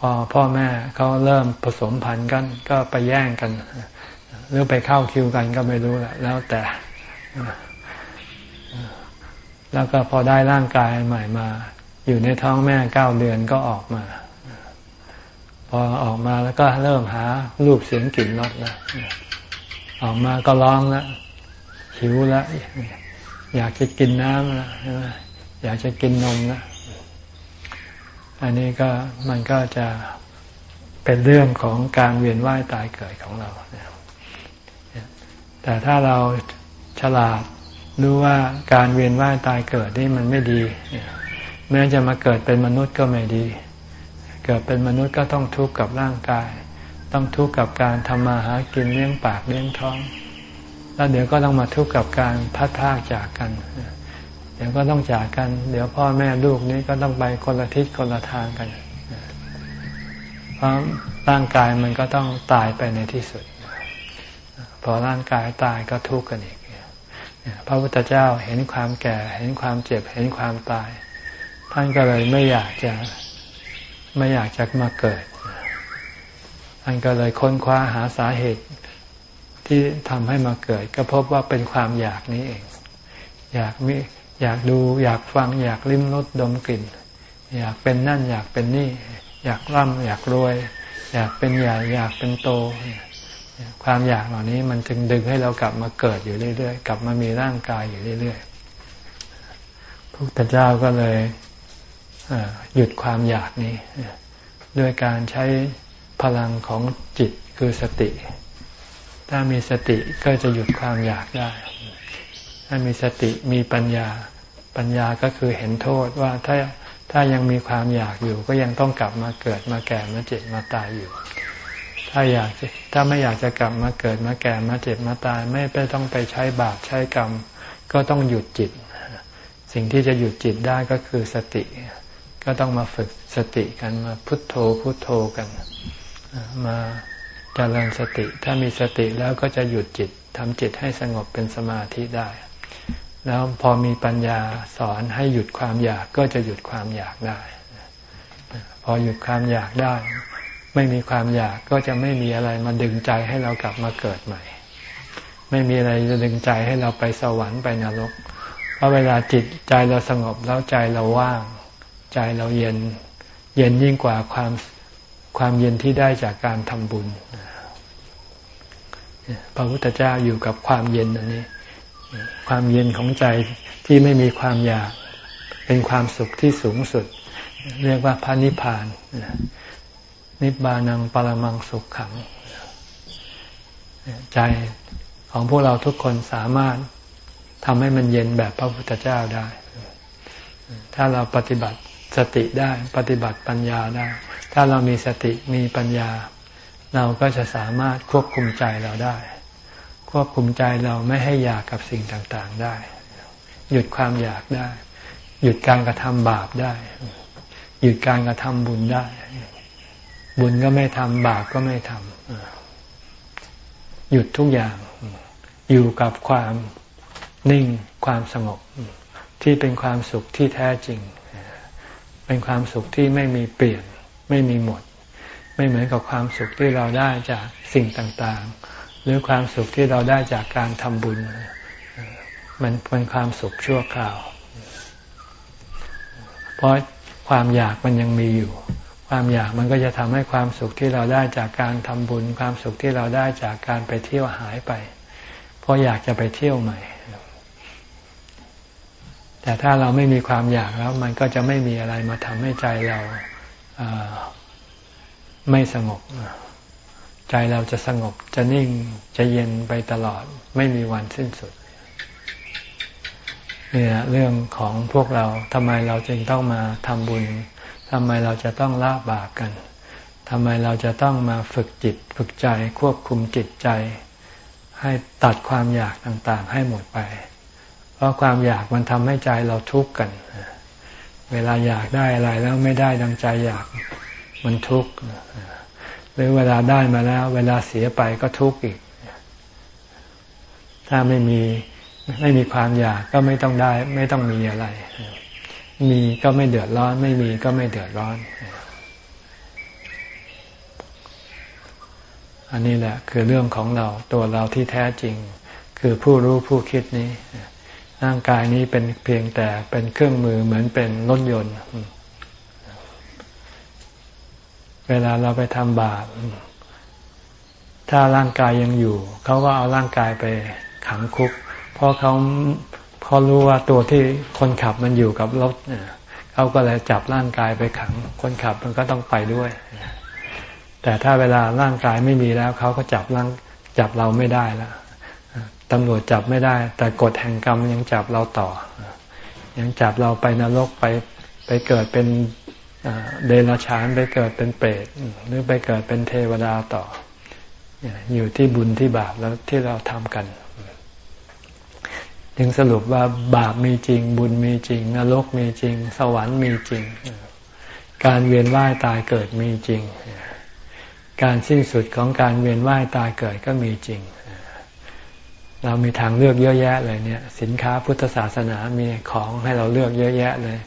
พอพ่อแม่เขาเริ่มผสมพันธุ์กัน ก็ไปแย่งกัน หรือไปเข้าคิวกันก็ไม่รู้แหละแล้วแต่ แล้วก็พอได้ร่างกายใหม่มา อยู่ในท้องแม่เก้าเดือนก็ออกมา พอออกมาแล้วก็เริ่มหารูปเสียงกลิ่นรสแล้วออกมาก็ร้องแล้วหิวแล้วอยากจะกินน้ำแล้วอยากจะกินนมแล้ว อันนี้ก็มันก็จะเป็นเรื่องของการเวียนว่ายตายเกิดของเรา แต่ถ้าเราฉลาดรู้ว่าการเวียนว่ายตายเกิดนี่มันไม่ดี แม้จะมาเกิดเป็นมนุษย์ก็ไม่ดี เกิดเป็นมนุษย์ก็ต้องทุกข์กับร่างกาย ต้องทุกข์กับการทำมาหากินเลี้ยงปากเลี้ยงท้อง แล้วเดี๋ยวก็ต้องมาทุกข์กับการพัดพากจากกันเดี๋ยวก็ต้องจากกัน เดี๋ยวพ่อแม่ลูกนี้ก็ต้องไปคนละทิศคนละทางกัน เพราะร่างกายมันก็ต้องตายไปในที่สุด พอร่างกายตายก็ทุกข์กันอีกพระพุทธเจ้าเห็นความแก่ เห็นความเจ็บ เห็นความตาย ท่านก็เลยไม่อยากจะไม่อยากจะมาเกิด ท่านก็เลยค้นคว้าหาสาเหตุที่ทำให้มาเกิด ก็พบว่าเป็นความอยากนี้เอง อยากมี อยากดูอยากฟังอยากลิ้มรสดมกลิ่น อยากเป็นนั่นอยากเป็นนี่ อยากร่ำอยากรวย อยากเป็นใหญ่อยากเป็นโต ความอยากเหล่านี้มันถึงดึงให้เรากลับมาเกิดอยู่เรื่อยๆ กลับมามีร่างกายอยู่เรื่อยๆพระพุทธเจ้าก็เลยหยุดความอยากนี้ด้วยการใช้พลังของจิตคือสติ ถ้ามีสติก็จะหยุดความอยากได้ ถ้ามีสติมีปัญญา ปัญญาก็คือเห็นโทษว่าถ้าถ้ายังมีความอยากอยู่ ก็ยังต้องกลับมาเกิดมาแก่มาเจ็บมาตายอยู่ ถ้าอยากถ้าไม่อยากจะกลับมาเกิดมาแก่มาเจ็บมาตาย ไม่ไปต้องไปใช้บาปใช้กรรม ก็ต้องหยุดจิต สิ่งที่จะหยุดจิตได้ก็คือสติ ก็ต้องมาฝึกสติกันมาพุทโธพุทโธกัน มาเจริญสติ ถ้ามีสติแล้วก็จะหยุดจิตทำจิตให้สงบเป็นสมาธิได้ แล้วพอมีปัญญาสอนให้หยุดความอยากก็จะหยุดความอยากได้ พอหยุดความอยากได้ ไม่มีความอยากก็จะไม่มีอะไรมาดึงใจให้เรากลับมาเกิดใหม่ ไม่มีอะไรจะดึงใจให้เราไปสวรรค์ไปนรก เพราะเวลาจิตใจเราสงบแล้วใจเราว่าง ใจเราเย็น เย็นยิ่งกว่าความความเย็นที่ได้จากการทำบุญ พระพุทธเจ้าอยู่กับความเย็นอันนี้ ความเย็นของใจที่ไม่มีความอยาก เป็นความสุขที่สูงสุด เรียกว่าพระนิพพาน นิบานังปรมังสุขขัง ใจของพวกเราทุกคนสามารถทำให้มันเย็นแบบพระพุทธเจ้าได้ ถ้าเราปฏิบัติสติได้ปฏิบัติปัญญาได้ ถ้าเรามีสติมีปัญญา เราก็จะสามารถควบคุมใจเราได้ ควบคุมใจเราไม่ให้อยากกับสิ่งต่างๆได้ หยุดความอยากได้ หยุดการกระทำบาปได้ หยุดการกระทำบุญได้ บุญก็ไม่ทำบาปก็ไม่ทำหยุดทุกอย่างอยู่กับความนิ่งความสงบ ที่เป็นความสุขที่แท้จริง เป็นความสุขที่ไม่มีเปลี่ยน ไม่มีหมด ไม่เหมือนกับความสุขที่เราได้จากสิ่งต่างๆ หรือความสุขที่เราได้จากการทำบุญ มันเป็นความสุขชั่วคราว เพราะความอยากมันยังมีอยู่ ความอยากมันก็จะทำให้ความสุขที่เราได้จากการทำบุญ ความสุขที่เราได้จากการไปเที่ยวหายไป เพราะอยากจะไปเที่ยวใหม่ แต่ถ้าเราไม่มีความอยากแล้วมันก็จะไม่มีอะไรมาทำให้ใจเราไม่สงบ ใจเราจะสงบจะนิ่งจะเย็นไปตลอดไม่มีวันสิ้นสุดเนี่ยเรื่องของพวกเราทำไมเราจึงต้องมาทำบุญทำไมเราจะต้องละบาปกันทำไมเราจะต้องมาฝึกจิตฝึกใจควบคุมจิตใจ ให้ตัดความอยากต่างๆ ให้หมดไป เพราะความอยากมันทำให้ใจเราทุกข์กัน เวลาอยากได้อะไรแล้วไม่ได้ดังใจอยากมันทุกข์ หรือเวลาได้มาแล้ว เวลาเสียไปก็ทุกข์อีก ถ้าไม่มีไม่มีความอยากก็ไม่ต้องได้ ไม่ต้องมีอะไร มีก็ไม่เดือดร้อน ไม่มีก็ไม่เดือดร้อน อันนี้แหละ คือเรื่องของเราตัวเราที่แท้จริง คือผู้รู้ผู้คิดนี้ร่างกายนี้เป็นเพียงแต่เป็นเครื่องมือเหมือนเป็นรถยนต์ เวลาเราไปทำบาป ถ้าร่างกายยังอยู่ เขาก็เอาร่างกายไปขังคุก เพราะเขาเพราะรู้ว่าตัวที่คนขับมันอยู่กับรถเขาก็เลยจับร่างกายไปขัง คนขับมันก็ต้องไปด้วย แต่ถ้าเวลาร่างกายไม่มีแล้ว เขาก็จับร่างจับเราไม่ได้แล้วตำรวจจับไม่ได้ แต่กฎแห่งกรรมยังจับเราต่อ ยังจับเราไปนรกไปไปเกิดเป็น เดรัจฉานไปเกิดเป็นเปรตหรือไปเกิดเป็นเทวดาต่อ อยู่ที่บุญที่บาปแล้วที่เราทำกัน ถึงสรุปว่าบาปมีจริง บุญมีจริง นรกมีจริง สวรรค์มีจริง การเวียนว่ายตายเกิดมีจริง การสิ้นสุดของการเวียนว่ายตายเกิดก็มีจริง เรามีทางเลือกเยอะแยะเลยเนี่ย สินค้าพุทธศาสนามีของให้เราเลือกเยอะแยะเลย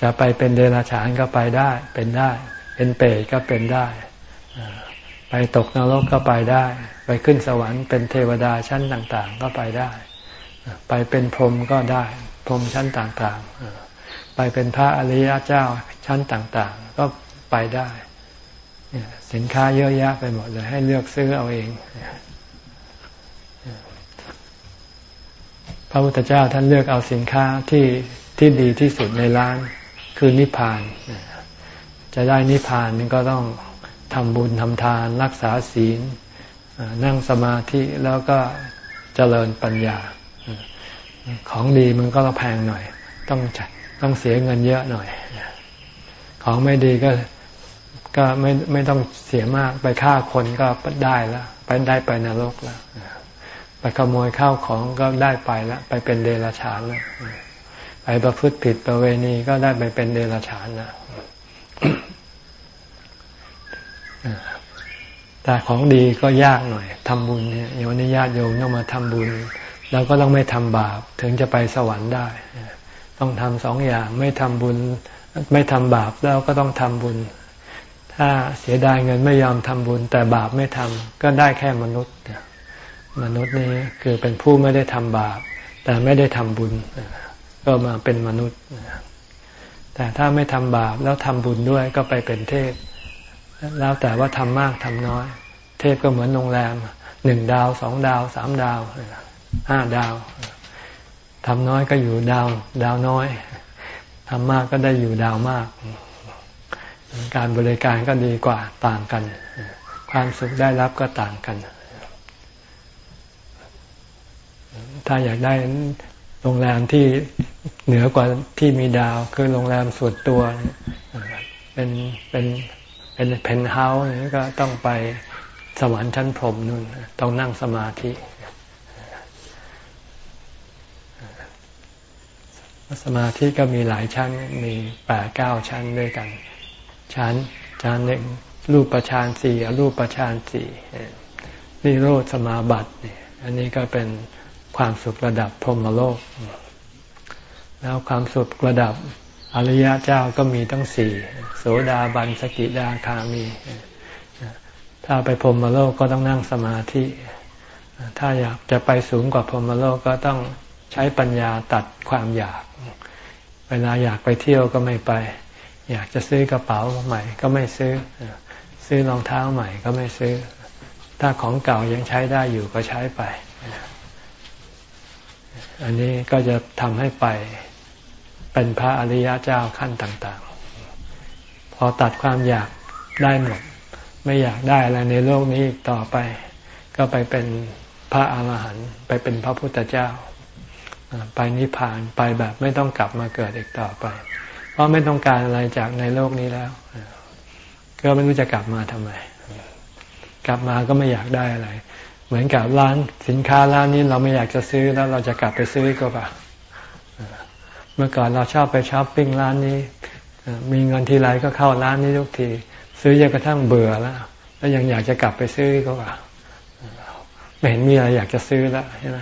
จะไปเป็นเดรัจฉานก็ไปได้เป็นได้ เป็นเปรตก็เป็นได้ ไปตกนรกก็ไปได้ ไปขึ้นสวรรค์เป็นเทวดาชั้นต่าง ๆ ก็ไปได้ ไปเป็นพรหมก็ได้ พรหมชั้นต่างๆ ไปเป็นพระอริยเจ้าชั้นต่างๆ ก็ไปได้ สินค้าเยอะแยะไปหมดเลย ให้เลือกซื้อเอาเองพระพุทธเจ้าท่านเลือกเอาสินค้าที่ที่ดีที่สุดในร้าน คือนิพพาน จะได้นิพพานก็ต้องทำบุญทำทานรักษาศีล นั่งสมาธิแล้วก็เจริญปัญญา ของดีมันก็แพงหน่อย ต้องต้องเสียเงินเยอะหน่อย ของไม่ดีก็ก็ไม่ไม่ต้องเสียมากไปฆ่าคนก็ได้แล้วไปได้ไปนรกแล้วไปขโมยข้าวของก็ได้ไปแล้วไปเป็นเดรัจฉานแล้ว ไปประพฤติผิดประเวณีก็ได้ไปเป็นเดรัจฉานนะแต่ของดีก็ยากหน่อยทำบุญเนี่ยโยนิญาติโยมต้องมาทำบุญเราก็ต้องไม่ทำบาป ถึงจะไปสวรรค์ได้ ต้องทำสองอย่างไม่ทำบุญ ไม่ทำบาปแล้วก็ต้องทำบุญ ถ้าเสียดายเงินไม่ยอมทำบุญ แต่บาปไม่ทำก็ได้แค่มนุษย์มนุษย์นี้คือเป็นผู้ไม่ได้ทำบาป แต่ไม่ได้ทำบุญ ก็มาเป็นมนุษย์ แต่ถ้าไม่ทำบาปแล้วทำบุญด้วยก็ไปเป็นเทพ แล้วแต่ว่าทำมากทำน้อย เทพก็เหมือนโรงแรมหนึ่งดาวสองดาวสามดาวห้าดาวทำน้อยก็อยู่ดาว ดาวน้อยทำมากก็ได้อยู่ดาวมาก การบริการก็ดีกว่าต่างกัน ความสุขได้รับก็ต่างกัน ถ้าอยากได้ โรงแรมที่เหนือกว่าที่มีดาว คือโรงแรมส่วนตัว เป็นเป็นเป็นเพนท์เฮาส์นี่ก็ต้องไปสวรรค์ชั้นพรหมนู่นต้องนั่งสมาธิ สมาธิก็มีหลายชั้นมีแปดเก้าชั้นด้วยกัน ชั้นชั้นหนึ่งรูปประชานสี่รูปประชานสี่นี่โรธสมาบัติเนี่ยอันนี้ก็เป็น ความสุขระดับพรหมโลก แล้วความสุขระดับอริยะเจ้าก็มีตั้งสี่โสดาบันสกิดาคามี ถ้าไปพรหมโลกก็ต้องนั่งสมาธิ ถ้าอยากจะไปสูงกว่าพรหมโลกก็ต้องใช้ปัญญาตัดความอยาก เวลาอยากไปเที่ยวก็ไม่ไป อยากจะซื้อกระเป๋าใหม่ก็ไม่ซื้อ ซื้อรองเท้าใหม่ก็ไม่ซื้อ ถ้าของเก่ายังใช้ได้อยู่ก็ใช้ไป อันนี้ก็จะทำให้ไปเป็นพระอริยเจ้าขั้นต่าง ๆ พอตัดความอยากได้หมด ไม่อยากได้อะไรในโลกนี้อีกต่อไป ก็ไปเป็นพระอาหารหันต์ไปเป็นพระพุทธเจ้า ไปนิพพานไปแบบไม่ต้องกลับมาเกิดอีกต่อไป เพราะไม่ต้องการอะไรจากในโลกนี้แล้ว ก็ไม่รู้จะกลับมาทำไม กลับมาก็ไม่อยากได้อะไร เหมือนกับร้านสินค้าร้านนี้เราไม่อยากจะซื้อแล้วเราจะกลับไปซื้อก็ปะเมื่อก่อนเราชอบไปช้อปปิ้งร้านนี้ มีเงินทีไรก็เข้าร้านนี้ทุกที ซื้อจนกระทั่งเบื่อแล้วแล้วยังอยากจะกลับไปซื้อก็ปะไม่เห็นมีอะไรอยากจะซื้อแล้วใช่ไหม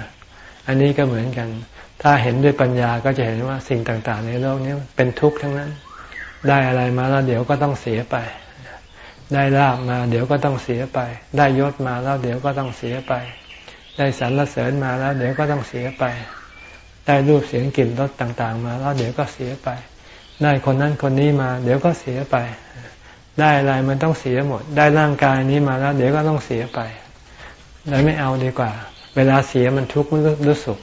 อันนี้ก็เหมือนกัน ถ้าเห็นด้วยปัญญาก็จะเห็นว่าสิ่งต่าง ๆ ในโลกนี้เป็นทุกข์ทั้งนั้น ได้อะไรมาแล้วเดี๋ยวก็ต้องเสียไป ได้ลาบมา เดี๋ยวก็ต้องเสียไป ได้ยศมาแล้วเดี๋ยวก็ต้องเสียไป ได้สรรเสริญมาแล้ว เดี๋ยวก็ต้องเสียไป ได้รูปเสียงกลิ่นรสต่าง ๆ มาแล้วเดี๋ยวก็เสียไป ได้คนนั้นคนนี้มา เดี๋ยวก็เสียไป ได้อะไรมันต้องเสียหมด ได้ร่างกายนี้มาแล้ว เดี๋ยวก็ต้องเสียไปเลยไม่เอาดีกว่า เวลาเสียมันทุกข์รู้สุข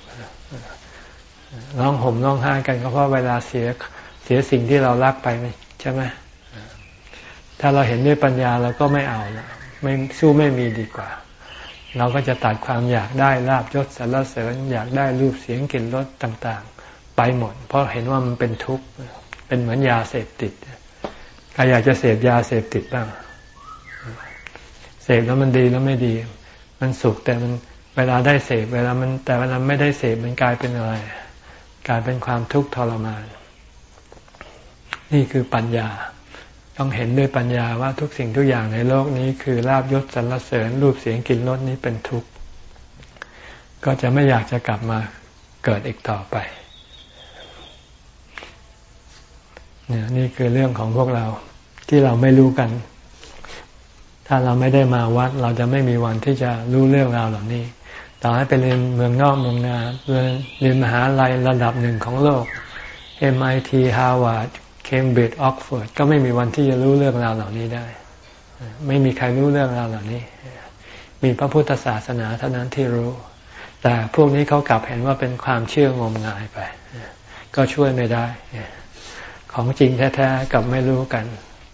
ร้องห่มร้องไห้กันก็เพราะเวลาเสียเสียสิ่งที่เรารักไปใช่ไหม ถ้าเราเห็นด้วยปัญญาเราก็ไม่เอาละไม่สู้ไม่มีดีกว่า เราก็จะตัดความอยากได้ลาบยศสรรเสริญ อยากได้รูปเสียงกลิ่นรสต่างๆ ไปหมด เพราะเห็นว่ามันเป็นทุกข์เป็นเหมือนยาเสพติดใครอยากจะเสพยาเสพติดบ้างเสพแล้วมันดีแล้วไม่ดี มันสุขแต่มันเวลาได้เสพเวลามันแต่เวลาไม่ได้เสพมันกลายเป็นอะไร กลายเป็นความทุกข์ทรมาน นี่คือปัญญา ต้องเห็นด้วยปัญญาว่าทุกสิ่งทุกอย่างในโลกนี้ คือลาบยศสรรเสริญรูปเสียงกลิ่นรสนี้เป็นทุกข์ก็จะไม่อยากจะกลับมาเกิดอีกต่อไปเนี่ยนี่คือเรื่องของพวกเราที่เราไม่รู้กัน ถ้าเราไม่ได้มาวัด เราจะไม่มีวันที่จะรู้เรื่องราวเหล่านี้ ต่อให้ไปเรียนเมืองนอกเมืองนาเรียนมหาลัยระดับหนึ่งของโลก MIT Harvard Cambridge Oxford ก็ไม่มีวันที่จะรู้เรื่องราวเหล่านี้ได้ ไม่มีใครรู้เรื่องราวเหล่านี้ มีพระพุทธศาสนาเท่านั้นที่รู้ แต่พวกนี้เขากลับเห็นว่าเป็นความเชื่องมงายไป ก็ช่วยไม่ได้ ของจริงแท้ๆกับไม่รู้กัน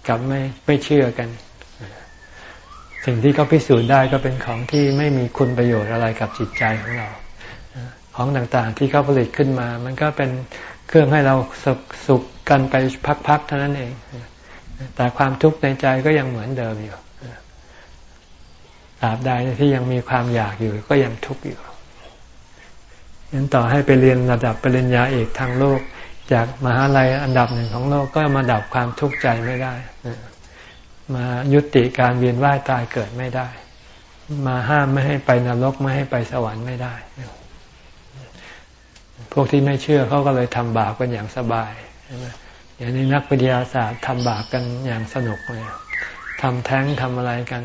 กับไม่ไม่เชื่อกัน สิ่งที่เขาพิสูจน์ได้ก็เป็นของที่ไม่มีคุณประโยชน์อะไรกับจิตใจของเรา ของต่างๆที่เขาผลิตขึ้นมา มันก็เป็นเครื่องให้เราสุขสุข กันไปพักๆเท่านั้นเอง แต่ความทุกข์ในใจก็ยังเหมือนเดิมอยู่ตราบใดที่ยังมีความอยากอยู่ก็ยังทุกข์อยู่ยังต่อให้ไปเรียนระดับปริญญาเอกทางโลก จากมหาลัยอันดับหนึ่งของโลกก็มาดับความทุกข์ใจไม่ได้ มายุติการเวียนว่ายตายเกิดไม่ได้ มาห้ามไม่ให้ไปนรกไม่ให้ไปสวรรค์ไม่ได้ พวกที่ไม่เชื่อเขาก็เลยทำบาปกันอย่างสบาย อย่างนี้นักวิทยาศาสตร์ทำบาปกันอย่างสนุกเลยทำแท้งทำอะไรกัน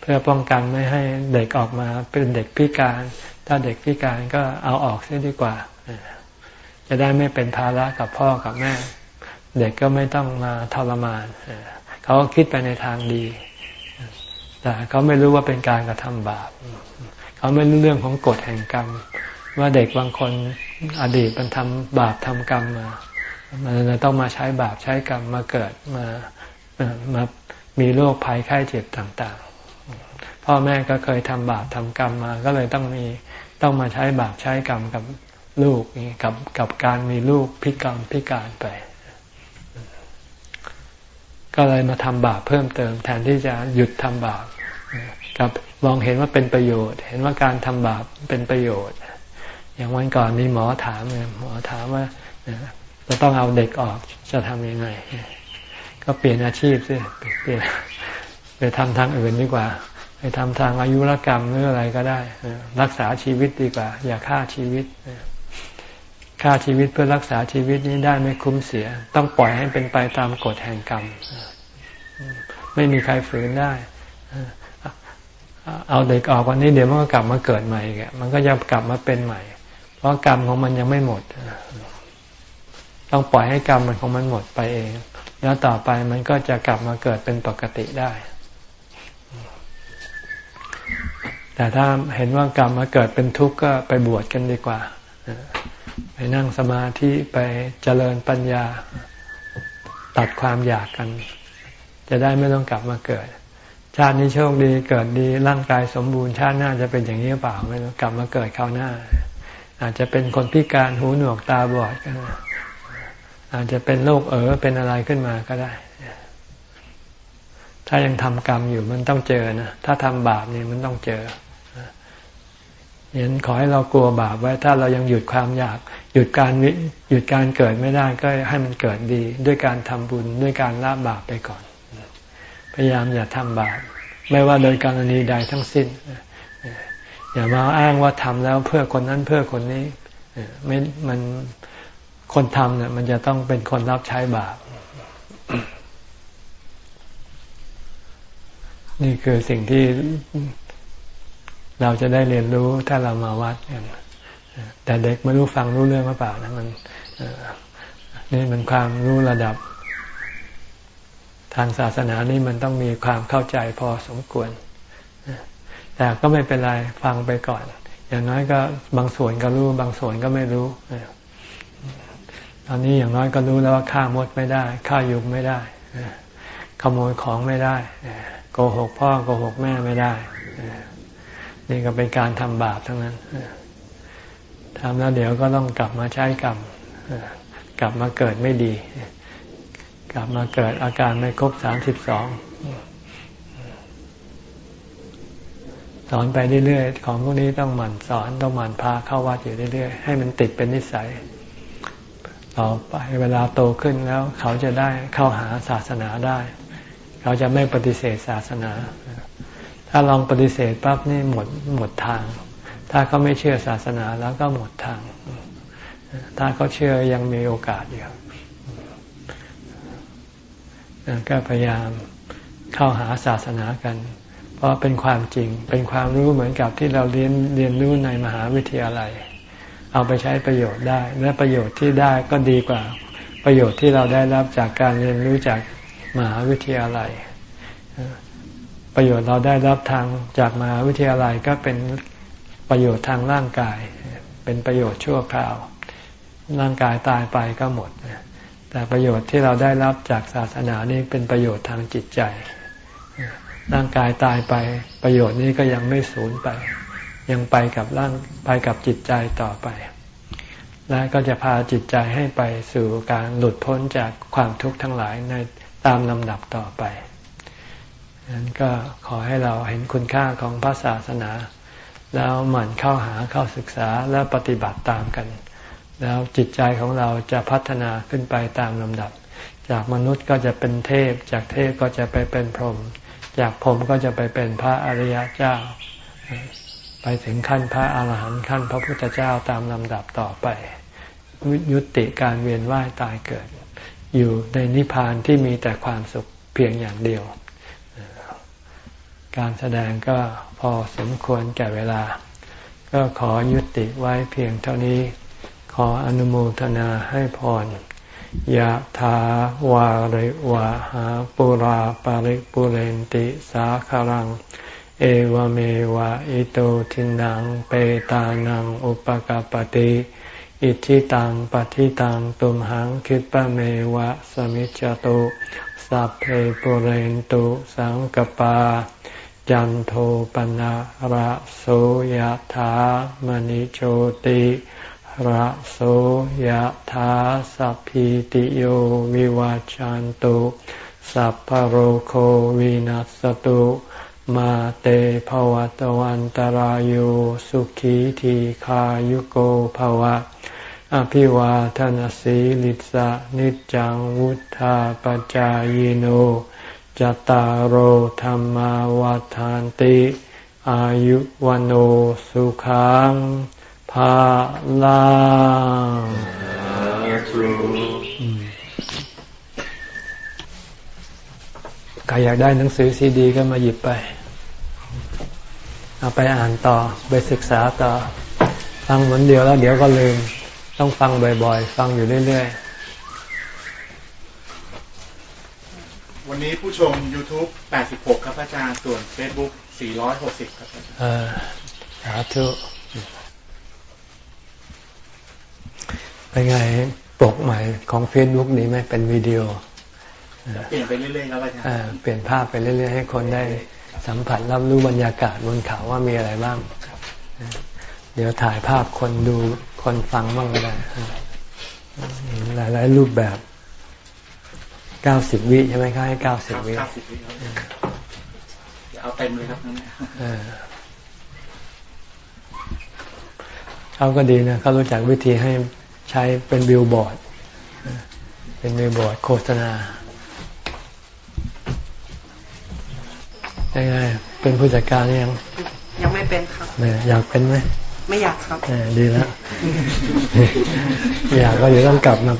เพื่อป้องกันไม่ให้เด็กออกมาเป็นเด็กพิการ ถ้าเด็กพิการก็เอาออกเสียดีกว่า จะได้ไม่เป็นภาระกับพ่อกับแม่ เด็กก็ไม่ต้องมาทรมาน เขาก็คิดไปในทางดี แต่เขาไม่รู้ว่าเป็นการกระทำบาป เขาไม่รู้เรื่องของกฎแห่งกรรม ว่าเด็กบางคนอดีตมันทำบาปทำกรรมมา มันต้องมาใช้บาปใช้กรรมมาเกิดมามามีโรคภัยไข้เจ็บต่างๆ พ่อแม่ก็เคยทำบาปทำกรรมมา ก็เลยต้องมีต้องมาใช้บาปใช้กรรมกับลูกกับกับการมีลูกพิการพิการไป ก็เลยมาทำบาปเพิ่มเติม แทนที่จะหยุดทำบาปกับมองเห็นว่าเป็นประโยชน์ เห็นว่าการทำบาปเป็นประโยชน์ อย่างวันก่อนมีหมอถามเลยหมอถามว่า จะต้องเอาเด็กออกจะทำยังไง ก็เปลี่ยนอาชีพสิเปลี่ยนไปทำทางอื่นดีกว่า ไปทำทางอายุรกรรมหรืออะไรก็ได้ รักษาชีวิตดีกว่า อย่าฆ่าชีวิตฆ่าชีวิตเพื่อรักษาชีวิตนี้ได้ไม่คุ้มเสีย ต้องปล่อยให้เป็นไปตามกฎแห่งกรรม ไม่มีใครฝืนได้เอาเด็กออกวันนี้เดี๋ยวมันก็กลับมาเกิดใหม่อีกมันก็จะกลับมาเป็นใหม่ เพราะกรรมของมันยังไม่หมด ต้องปล่อยให้กรรมมันของมันหมดไปเอง แล้วต่อไปมันก็จะกลับมาเกิดเป็นปกติได้ แต่ถ้าเห็นว่ากรรมมาเกิดเป็นทุกข์ก็ไปบวชกันดีกว่า ไปนั่งสมาธิไปเจริญปัญญา ตัดความอยากกัน จะได้ไม่ต้องกลับมาเกิด ชาตินี้โชคดีเกิดดีร่างกายสมบูรณ์ชาติหน้าจะเป็นอย่างนี้หรือเปล่าไม่รู้กลับมาเกิดคราวหน้า อาจจะเป็นคนพิการหูหนวกตาบอดก็ได้ อาจจะเป็นโรคเออเป็นอะไรขึ้นมาก็ได้ ถ้ายังทำกรรมอยู่มันต้องเจอนะ ถ้าทำบาปนี่มันต้องเจอเห็นขอให้เรากลัวบาปไว้ ถ้าเรายังหยุดความอยาก หยุดการหยุดการเกิดไม่ได้ก็ให้มันเกิดดี ด้วยการทำบุญด้วยการละบาปไปก่อน พยายามอย่าทำบาปไม่ว่าโดยการณีใดทั้งสิ้นอย่ามาอ้างว่าทำแล้วเพื่อคนนั้นเพื่อคนนี้ไม่มัน คนทำเนี่ยมันจะต้องเป็นคนรับใช้บาป นี่คือสิ่งที่เราจะได้เรียนรู้ถ้าเรามาวัดกันแต่เด็กไม่รู้ฟังรู้เรื่องหรือเปล่านะมันนี่มันความรู้ระดับ ทางศาสนานี่มันต้องมีความเข้าใจพอสมควร แต่ก็ไม่เป็นไรฟังไปก่อน อย่างน้อยก็บางส่วนก็รู้ บางส่วนก็ไม่รู้ ตอนนี้อย่างน้อยก็รู้แล้วว่าฆ่ามดไม่ได้ฆ่ายุงไม่ได้ขโมยของไม่ได้โกหกพ่อโกหกแม่ไม่ได้นี่ก็เป็นการทำบาปทั้งนั้นทำแล้วเดี๋ยวก็ต้องกลับมาใช้กรรมกลับมาเกิดไม่ดี กลับมาเกิดอาการไม่ครบสามสิบสองสอนไปเรื่อยๆ ของพวกนี้ต้องหมั่นสอนต้องหมั่นพาเข้าวัดอยู่เรื่อยๆ ให้มันติดเป็นนิสัย ต่อไปเวลาโตขึ้นแล้วเขาจะได้เข้าหาศาสนาได้ เขาจะไม่ปฏิเสธศาสนา ถ้าลองปฏิเสธปั๊บนี่หมดหมดทาง ถ้าเขาไม่เชื่อศาสนาแล้วก็หมดทาง ถ้าเขาเชื่อยังมีโอกาสอยู่ก็พยายามเข้าหาศาสนากัน เพราะเป็นความจริง เป็นความรู้เหมือนกับที่เราเรียนเรียนรู้ในมหาวิทยาลัย เอาไปใช้ประโยชน์ได้ และประโยชน์ที่ได้ก็ดีกว่า ประโยชน์ที่เราได้รับจากการเรียนรู้จากมหาวิทยาลัย ประโยชน์เราได้รับทางจากมหาวิทยาลัยก็เป็นประโยชน์ทางร่างกาย เป็นประโยชน์ชั่วคราว ร่างกายตายไปก็หมด แต่ประโยชน์ที่เราได้รับจากศาสนานี้เป็นประโยชน์ทางจิตใจ ร่างกายตายไปประโยชน์นี้ก็ยังไม่สูญไป ยังไปกับร่างไปกับจิตใจต่อไป และก็จะพาจิตใจให้ไปสู่การหลุดพ้นจากความทุกข์ทั้งหลายในตามลำดับต่อไปนั้นก็ขอให้เราเห็นคุณค่าของพระศาสนา แล้วหมั่นเข้าหาเข้าศึกษาและปฏิบัติตามกัน แล้วจิตใจของเราจะพัฒนาขึ้นไปตามลำดับ จากมนุษย์ก็จะเป็นเทพ จากเทพก็จะไปเป็นพรหมจากพรหมก็จะไปเป็นพระอริยเจ้า ไปถึงขั้นพระอาหารหันต์ขั้นพระพุทธเจ้าตามลำดับต่อไป ยุติการเวียนว่ายตายเกิด อยู่ในนิพพานที่มีแต่ความสุขเพียงอย่างเดียว การแสดงก็พอสมควรแก่เวลา ก็ขอยุติไว้เพียงเท่านี้ ขออนุโมทนาให้พรยะถาวาริวะหาปุราปาริปุเรนติสาคารัง เอวเมวะอิโตทินังเปตานังอุปกาปติอิทิตังปฏิตังตุมหังคิปะเมวะสมิจจตุสัพเพปุเรนตุสังกปา จันโทปนะระโสยถามณิโชติระโสยถาสัพพิติโยวิวาจันตุสัพพโรโควินัสตุ มาเตภวัตวันตารโยสุขีทีขายุโกภวะ อภิวาทนสีลิสะนิจังวุธาปจายโนจตารโหธรรมวาทานติ อายุวันโอสุขังภาลัง ใครอยากได้หนังสือซีดี ก็มาหยิบไป เอาไปอ่านต่อไปศึกษาต่อ ฟังเหมือนเดียวแล้วเดี๋ยวก็ลืม ต้องฟังบ่อยๆ ฟังอยู่เรื่อยๆ วันนี้ผู้ชม YouTube 86 ครับอาจารย์ ส่วน Facebook 460 ครับอาจารย์สาธุเป็นไงปกใหม่ของเฟซบุ๊กดีไหมเป็นวิดีโอ เปลี่ยนไปเรื่อยๆครับอาจารย์เปลี่ยนภาพไปเรื่อย ๆ ให้คนได้สัมผัสรับรู้บรรยากาศบนเขาว่ามีอะไรบ้าง เดี๋ยวถ่ายภาพคนดูคนฟังบ้างก็ได้หลายๆรูปแบบเก้าสิบวิใช่ไหมครับให้เก้าสิบวิเก้าสิบวิเอาเต็มเลยครับนั่นเขาก็ดีนะเขารู้จักวิธีให้ใช้เป็นบิลบอร์ด เป็นบิลบอร์ดโฆษณา ยังไงเป็นผู้จัดการยัง ยังไม่เป็นครับอยากเป็นไหมไม่อยากครับดีแล้วอยากก็เดี๋ยวต้องกลับมา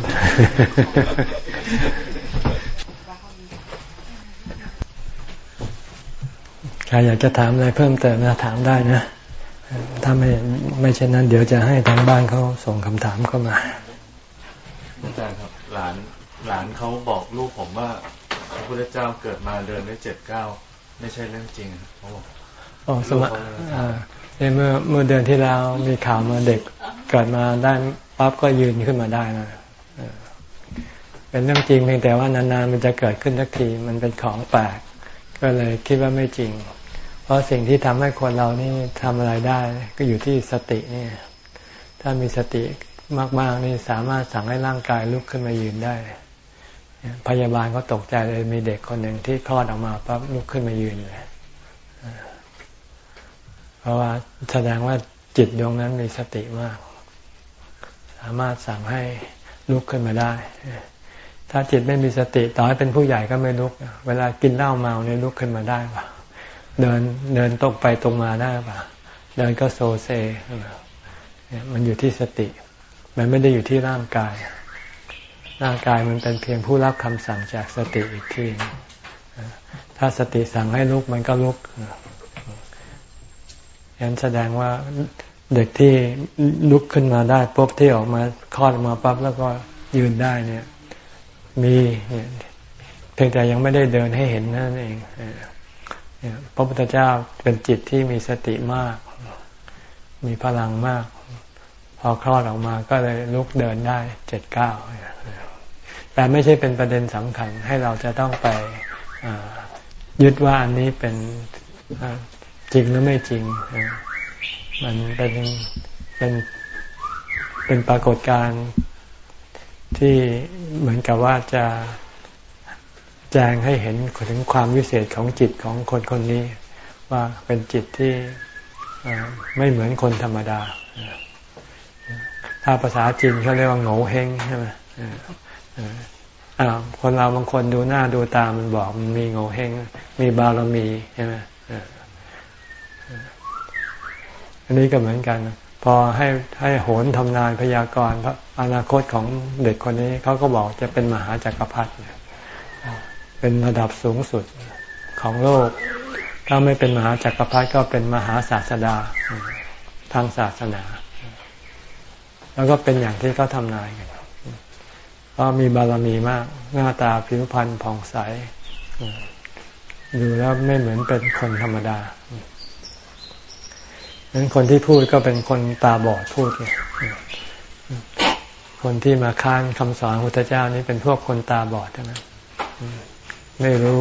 ใครอยากจะถามอะไรเพิ่มเติมนะถามได้นะถ้าไม่ไม่เช่นนั้น เดี๋ยวจะให้ทางบ้านเขาส่งคำถามเข้ามาอาจารย์ครับหลานหลานเขาบอกลูกผมว่าพระพุทธเจ้าเกิดมาเดินได้เจ็ดเก้า ไม่ใช่เรื่องจริงเขาบอกอ๋อสมัยเมื่อเมื่อเดือนที่แล้วมีข่าวมาเด็กเกิดมาได้ปั๊บก็ยืนขึ้นมาได้นะเป็นเรื่องจริงเพียงแต่ว่านานๆมันจะเกิดขึ้นสักทีมันเป็นของแปลกก็เลยคิดว่าไม่จริง เพราะสิ่งที่ทำให้คนเรานี่ทำอะไรได้ก็อยู่ที่สตินี่ถ้ามีสติมากๆนี่สามารถสั่งให้ร่างกายลุกขึ้นมายืนได้ พยาบาลก็ตกใจเลยมีเด็กคนหนึ่งที่คลอดออกมาปั๊บลุกขึ้นมายืนเลยเพราะว่าแสดงว่าจิตดวงนั้นมีสติมาก สามารถสั่งให้ลุกขึ้นมาได้ ถ้าจิตไม่มีสติต่อให้เป็นผู้ใหญ่ก็ไม่ลุก เวลากินเหล้าเมาเนี่ยลุกขึ้นมาได้ปะเดินเดินตรงไปตรงมาได้ปะเดินก็โซเซมันอยู่ที่สติ มันไม่ได้อยู่ที่ร่างกาย ร่างกายมันเป็นเพียงผู้รับคำสั่งจากสติอีกทีถ้าสติสั่งให้ลุกมันก็ลุกยันแสดงว่าเด็กที่ลุกขึ้นมาได้ปุ๊บที่ออกมาคลอดมาปั๊บแล้วก็ยืนได้เนี่ย มีเพียงแต่ยังไม่ได้เดินให้เห็นนั่นเองพระพุทธเจ้าเป็นจิตที่มีสติมาก มีพลังมาก พอคลอดออกมาก็เลยลุกเดินได้เจ็ดเก้า แต่ไม่ใช่เป็นประเด็นสำคัญให้เราจะต้องไปยึดว่าอันนี้เป็นจริงหรือไม่จริง มันเป็นเป็นเป็นปรากฏการณ์ที่เหมือนกับว่าจะแจงให้เห็นถึงความวิเศษของจิตของคนคนนี้ ว่าเป็นจิตที่ไม่เหมือนคนธรรมดา ถ้าภาษาจีนเขาเรียกว่าโง่เฮงใช่ไหม คนเราบางคนดูหน้าดูตามันบอกมันมีโง่เฮงมีบารมีใช่ไหมอันนี้ก็เหมือนกัน พอให้ให้โหนทำนายพยากรณ์อนาคตของเด็กคนนี้เขาก็บอกจะเป็นมหาจักรพรรดิเป็นระดับสูงสุดของโลก ถ้าไม่เป็นมหาจักรพรรดิก็เป็นมหาศาสดาทางศาสนา แล้วก็เป็นอย่างที่เขาทำนายกัน ก็มีบารมีมาก หน้าตาผิวพรรณผ่องใสดูแล้วไม่เหมือนเป็นคนธรรมดาดังนั้นคนที่พูดก็เป็นคนตาบอดพูดไงคนที่มาค้านคำสอนพระพุทธเจ้านี่เป็นพวกคนตาบอดเท่านั้นไม่รู้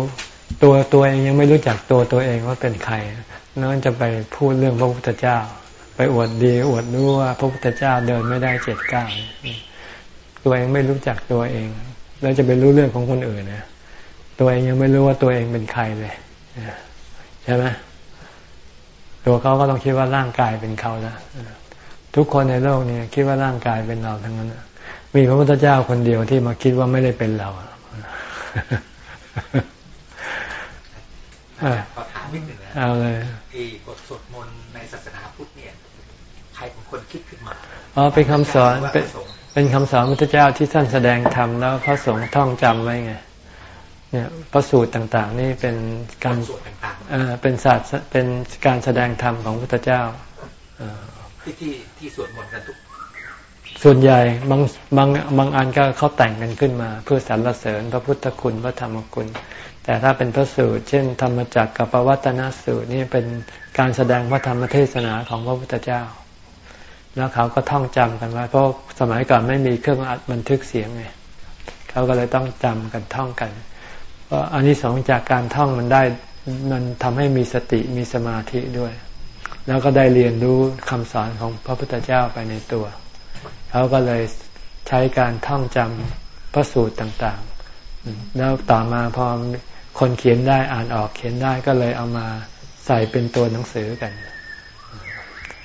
ตัวตัวเองยังไม่รู้จักตัวตัวเองว่าเป็นใครนั่นจะไปพูดเรื่องพระพุทธเจ้า ไปอวดดีอวดรู้ว่าพระพุทธเจ้าเดินไม่ได้เจ็ดก้าว ตัวเองไม่รู้จักตัวเอง แล้วจะไปรู้เรื่องของคนอื่นนะตัวเองยังไม่รู้ว่าตัวเองเป็นใครเลยใช่ไหมตัวเขาก็ต้องคิดว่าร่างกายเป็นเขาแล้วทุกคนในโลกนี้คิดว่าร่างกายเป็นเราทั้งนั้นมีพระพุทธเจ้าคนเดียวที่มาคิดว่าไม่ได้เป็นเราขอถามนิดหนึ่งนะเอาเลยที่บทสวดมนต์ในศาสนาพุทธเนี่ย ใครเป็นคนคิดขึ้นมาอ๋อเป็นคำสอนเป็น เป็นคำสอนพระพุทธเจ้าที่ท่านแสดงธรรมแล้วพระสงฆ์ท่องจำไว้ไงเนี่ยพระสูตรต่างๆ นี่เป็นการเป็นศาสตร์เป็นการแสดงธรรมของพระพุทธเจ้าที่ที่ที่สวดมนต์กันทุกส่วนใหญ่บางบางบางอันก็เขาแต่งกันขึ้นมา เพื่อสรรเสริญพระพุทธคุณพระธรรมคุณ แต่ถ้าเป็นพระสูตร เช่น ธรรมจักรกับปวัตนสูตรนี่เป็นการแสดงพระธรรมเทศนาของพระพุทธเจ้า แล้วเขาก็ท่องจำกันไว้เพราะสมัยก่อนไม่มีเครื่องอัดบันทึกเสียงไงเขาก็เลยต้องจำกันท่องกัน เพราะอันนี้สองจากการท่องมันได้มันทำให้มีสติมีสมาธิด้วย แล้วก็ได้เรียนรู้คำสอนของพระพุทธเจ้าไปในตัวเขาก็เลยใช้การท่องจำพระสูตรต่างๆ แล้วต่อมาพอคนเขียนได้อ่านออกเขียนได้ก็เลยเอามาใส่เป็นตัวหนังสือกัน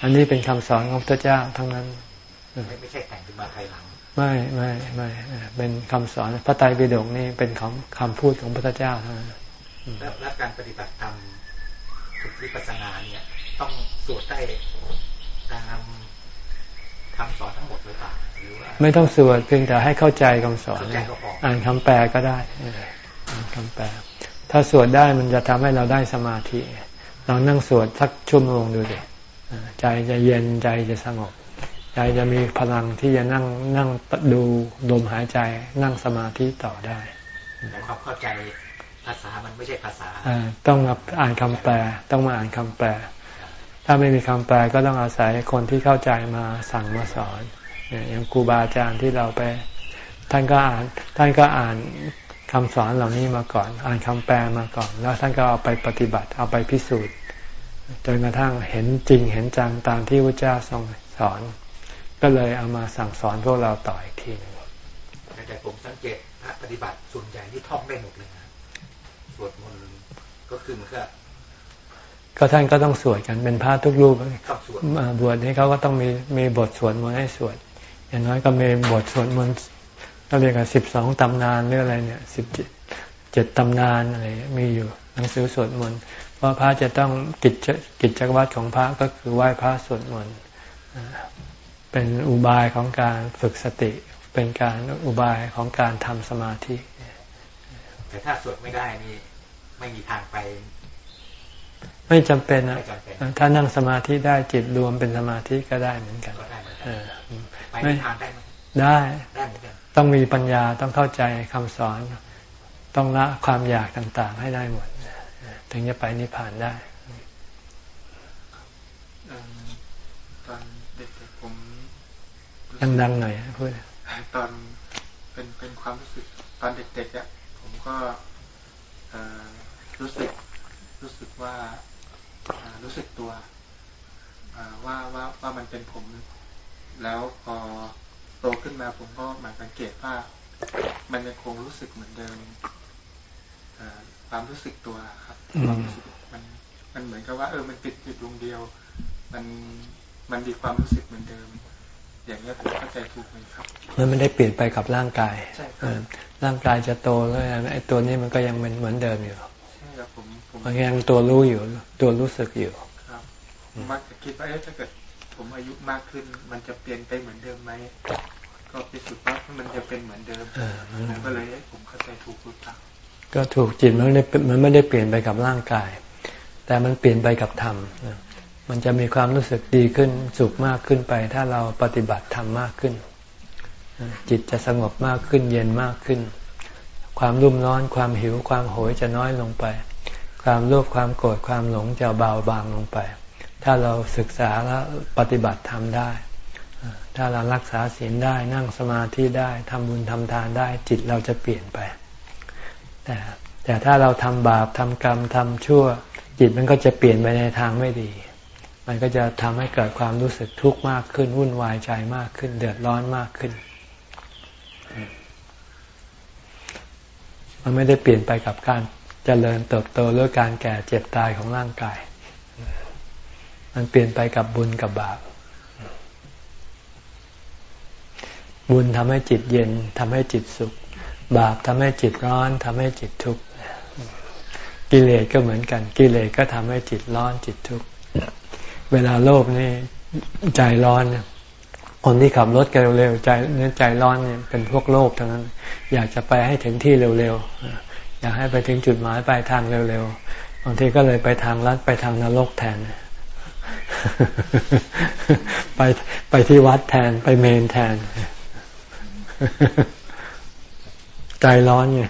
อันนี้เป็นคำสอนของพระเจ้าทั้งนั้น ไม่ใช่แต่งขึ้นมาภายหลัง ไม่ไม่ไม่เป็นคำสอนพระไตรปิฎกนี่เป็นคำคำพูดของพระเจ้าทั้งนั้นและการปฏิบัติธรรมฝึกวิปัสสนาเนี่ย ต้องสวดได้ตามคำสอนทั้งหมดหรือเปล่าหรือว่าไม่ต้องสวดเพียงแต่ให้เข้าใจคำสอนอ่านคำแปลก็ได้อ่านคำแปล ถ้าสวดได้มันจะทำให้เราได้สมาธิ เรานั่งสวดสักชั่วโมงดูดิ ใจจะเย็นใจจะสงบ ใจจะมีพลังที่จะนั่งนั่งดูลมหายใจนั่งสมาธิต่อได้แต่ความเข้าใจภาษามันไม่ใช่ภาษาต้องอ่านคำแปลต้องมาอ่านคำแปล ถ้าไม่มีคำแปลก็ต้องอาศัยคนที่เข้าใจมาสั่งมาสอนอย่างครูบาอาจารย์ที่เราไป ท่านก็อ่านท่านก็อ่านคำสอนเหล่านี้มาก่อน อ่านคำแปลมาก่อน แล้วท่านก็เอาไปปฏิบัติเอาไปพิสูจน์ จนกระทั่งเห็นจริงเห็นจังตามที่พระเจ้าทรงสอน ก็เลยเอามาสั่งสอนพวกเราต่ออีกทีนึงแต่ผมสังเกตพระปฏิบัติส่วนใหญ่ที่ท่องได้หมดเลยนะสวดมนต์ก็คือมันก็ก็ท่านก็ต้องสวดกันเป็นพระทุกรูปบวชนี้เขาก็ต้องมีมีบทสวดมนต์ให้สวด อย่างน้อยก็มีบทสวดมนต์เราเรียกกันสิบสองตำนานหรืออะไรเนี่ยสิบเจ็ดตำนานอะไรมีอยู่ห นังสือสวดมนต์เพราะพระจะต้องกิจกิจวัตรของพระก็คือไหว้พระสวดมนต์เป็นอุบายของการฝึกสติ เป็นการอุบายของการทำสมาธิแต่ถ้าสวดไม่ได้นี่ไม่มีทางไป ไม่จำเป็นนะถ้านั่งสมาธิได้จิตรวมเป็นสมาธิก็ได้เหมือนกันไม่ได้ต้องมีปัญญาต้องเข้าใจคำสอน ต้องละความอยากต่าง ๆ ให้ได้หมด ถึงจะไปนิพพานได้ตอนเด็กๆผมดังๆหน่อยพูดตอนเป็นเป็นความรู้สึกตอนเด็กๆอะผมก็รู้สึกรู้สึกว่ารู้สึกตัวว่าว่าว่ามันเป็นผม แล้วพอโตขึ้นมาผมก็มาสังเกตว่ามันยังคงรู้สึกเหมือนเดิมความรู้สึกตัวครับควา มรู้สึกมันมันเหมือนกับว่าเออมันติดอยู่ดวงเดียว มันมันมีความรู้สึกเหมือนเดิม อย่างนี้ผมเข้าใจถูกไหมครับ มันไม่ได้เปลี่ยนไปกับร่างกายร่างกายจะโตแล้วไอ้ตัวนี้มันก็ยังเป็นเหมือนเดิมอยู่มันยังตัวรู้อยู่ ตัวรู้สึกอยู่ครับมักจะคิดว่าเอ๊ะถ้าเกิดผมอายุมากขึ้น มันจะเปลี่ยนไปเหมือนเดิมไหมก็พิสูจน์ว่ามันจะเป็นเหมือนเดิมผมก็เลยผมเข้าใจถูกหรือเปล่า ก็ถูกจิตมันไม่ได้มันไม่ได้เปลี่ยนไปกับร่างกาย แต่มันเปลี่ยนไปกับธรรมมันจะมีความรู้สึกดีขึ้นสุขมากขึ้นไป ถ้าเราปฏิบัติธรรมมากขึ้น จิตจะสงบมากขึ้นเย็นมากขึ้น ความรุ่มร้อนความหิวความโหยจะน้อยลงไป ความโลภความโกรธความหลงจะเบาบางลงไป ถ้าเราศึกษาแล้วปฏิบัติธรรมได้ ถ้าเรารักษาศีลได้นั่งสมาธิได้ทำบุญทำทานได้ จิตเราจะเปลี่ยนไป แต่แต่ถ้าเราทำบาปทำกรรมทำชั่ว จิตมันก็จะเปลี่ยนไปในทางไม่ดี มันก็จะทำให้เกิดความรู้สึกทุกข์มากขึ้นวุ่นวายใจมากขึ้น เดือดร้อนมากขึ้น มันไม่ได้เปลี่ยนไปกับการเจริญเติบโตหรือการแก่เจ็บตายของร่างกาย มันเปลี่ยนไปกับบุญกับบาปบุญทำให้จิตเย็นทำให้จิตสุข บาปทำให้จิตร้อนทำให้จิตทุกข์กิเลสก็เหมือนกัน กิเลสก็ทำให้จิตร้อนจิตทุกข์เวลาโลภนี่ใจร้อนเนี่ยคนที่ขับรถกันเร็วๆใจเนื้อใจร้อนเนี่ยเป็นพวกโลภทั้งนั้น อยากจะไปให้ถึงที่เร็วๆอยากให้ไปถึงจุดหมายปลายทางเร็วๆบางทีก็เลยไปทางลัดไปทางนรกแทนไปไปที่วัดแทนไปเมนแทน ใจร้อนไง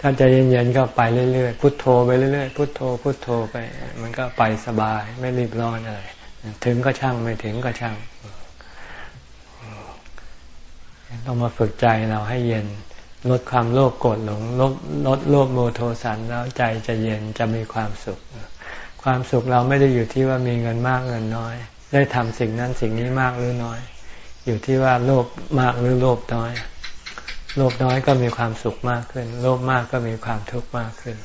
ถ้าใจเย็นๆก็ไปเรื่อยๆพุโทโธไปเรื่อยๆพุโทโธพุโทโธไป มันก็ไปสบายไม่รีบร้อนอะไรถึงก็ช่างไม่ถึงก็ช่างต้องมาฝึกใจเราให้เย็นลดความโลภโกรธหลงลดลดโลภโมโทสันแล้วใจจะเย็นจะมีความสุข ความสุขเราไม่ได้อยู่ที่ว่ามีเงินมากเงินน้อย ได้ทำสิ่งนั้นสิ่งนี้มากหรือน้อย อยู่ที่ว่าโลภมากหรือโลภน้อย โลภน้อยก็มีความสุขมากขึ้น โลภมากก็มีความทุกข์มากขึ้น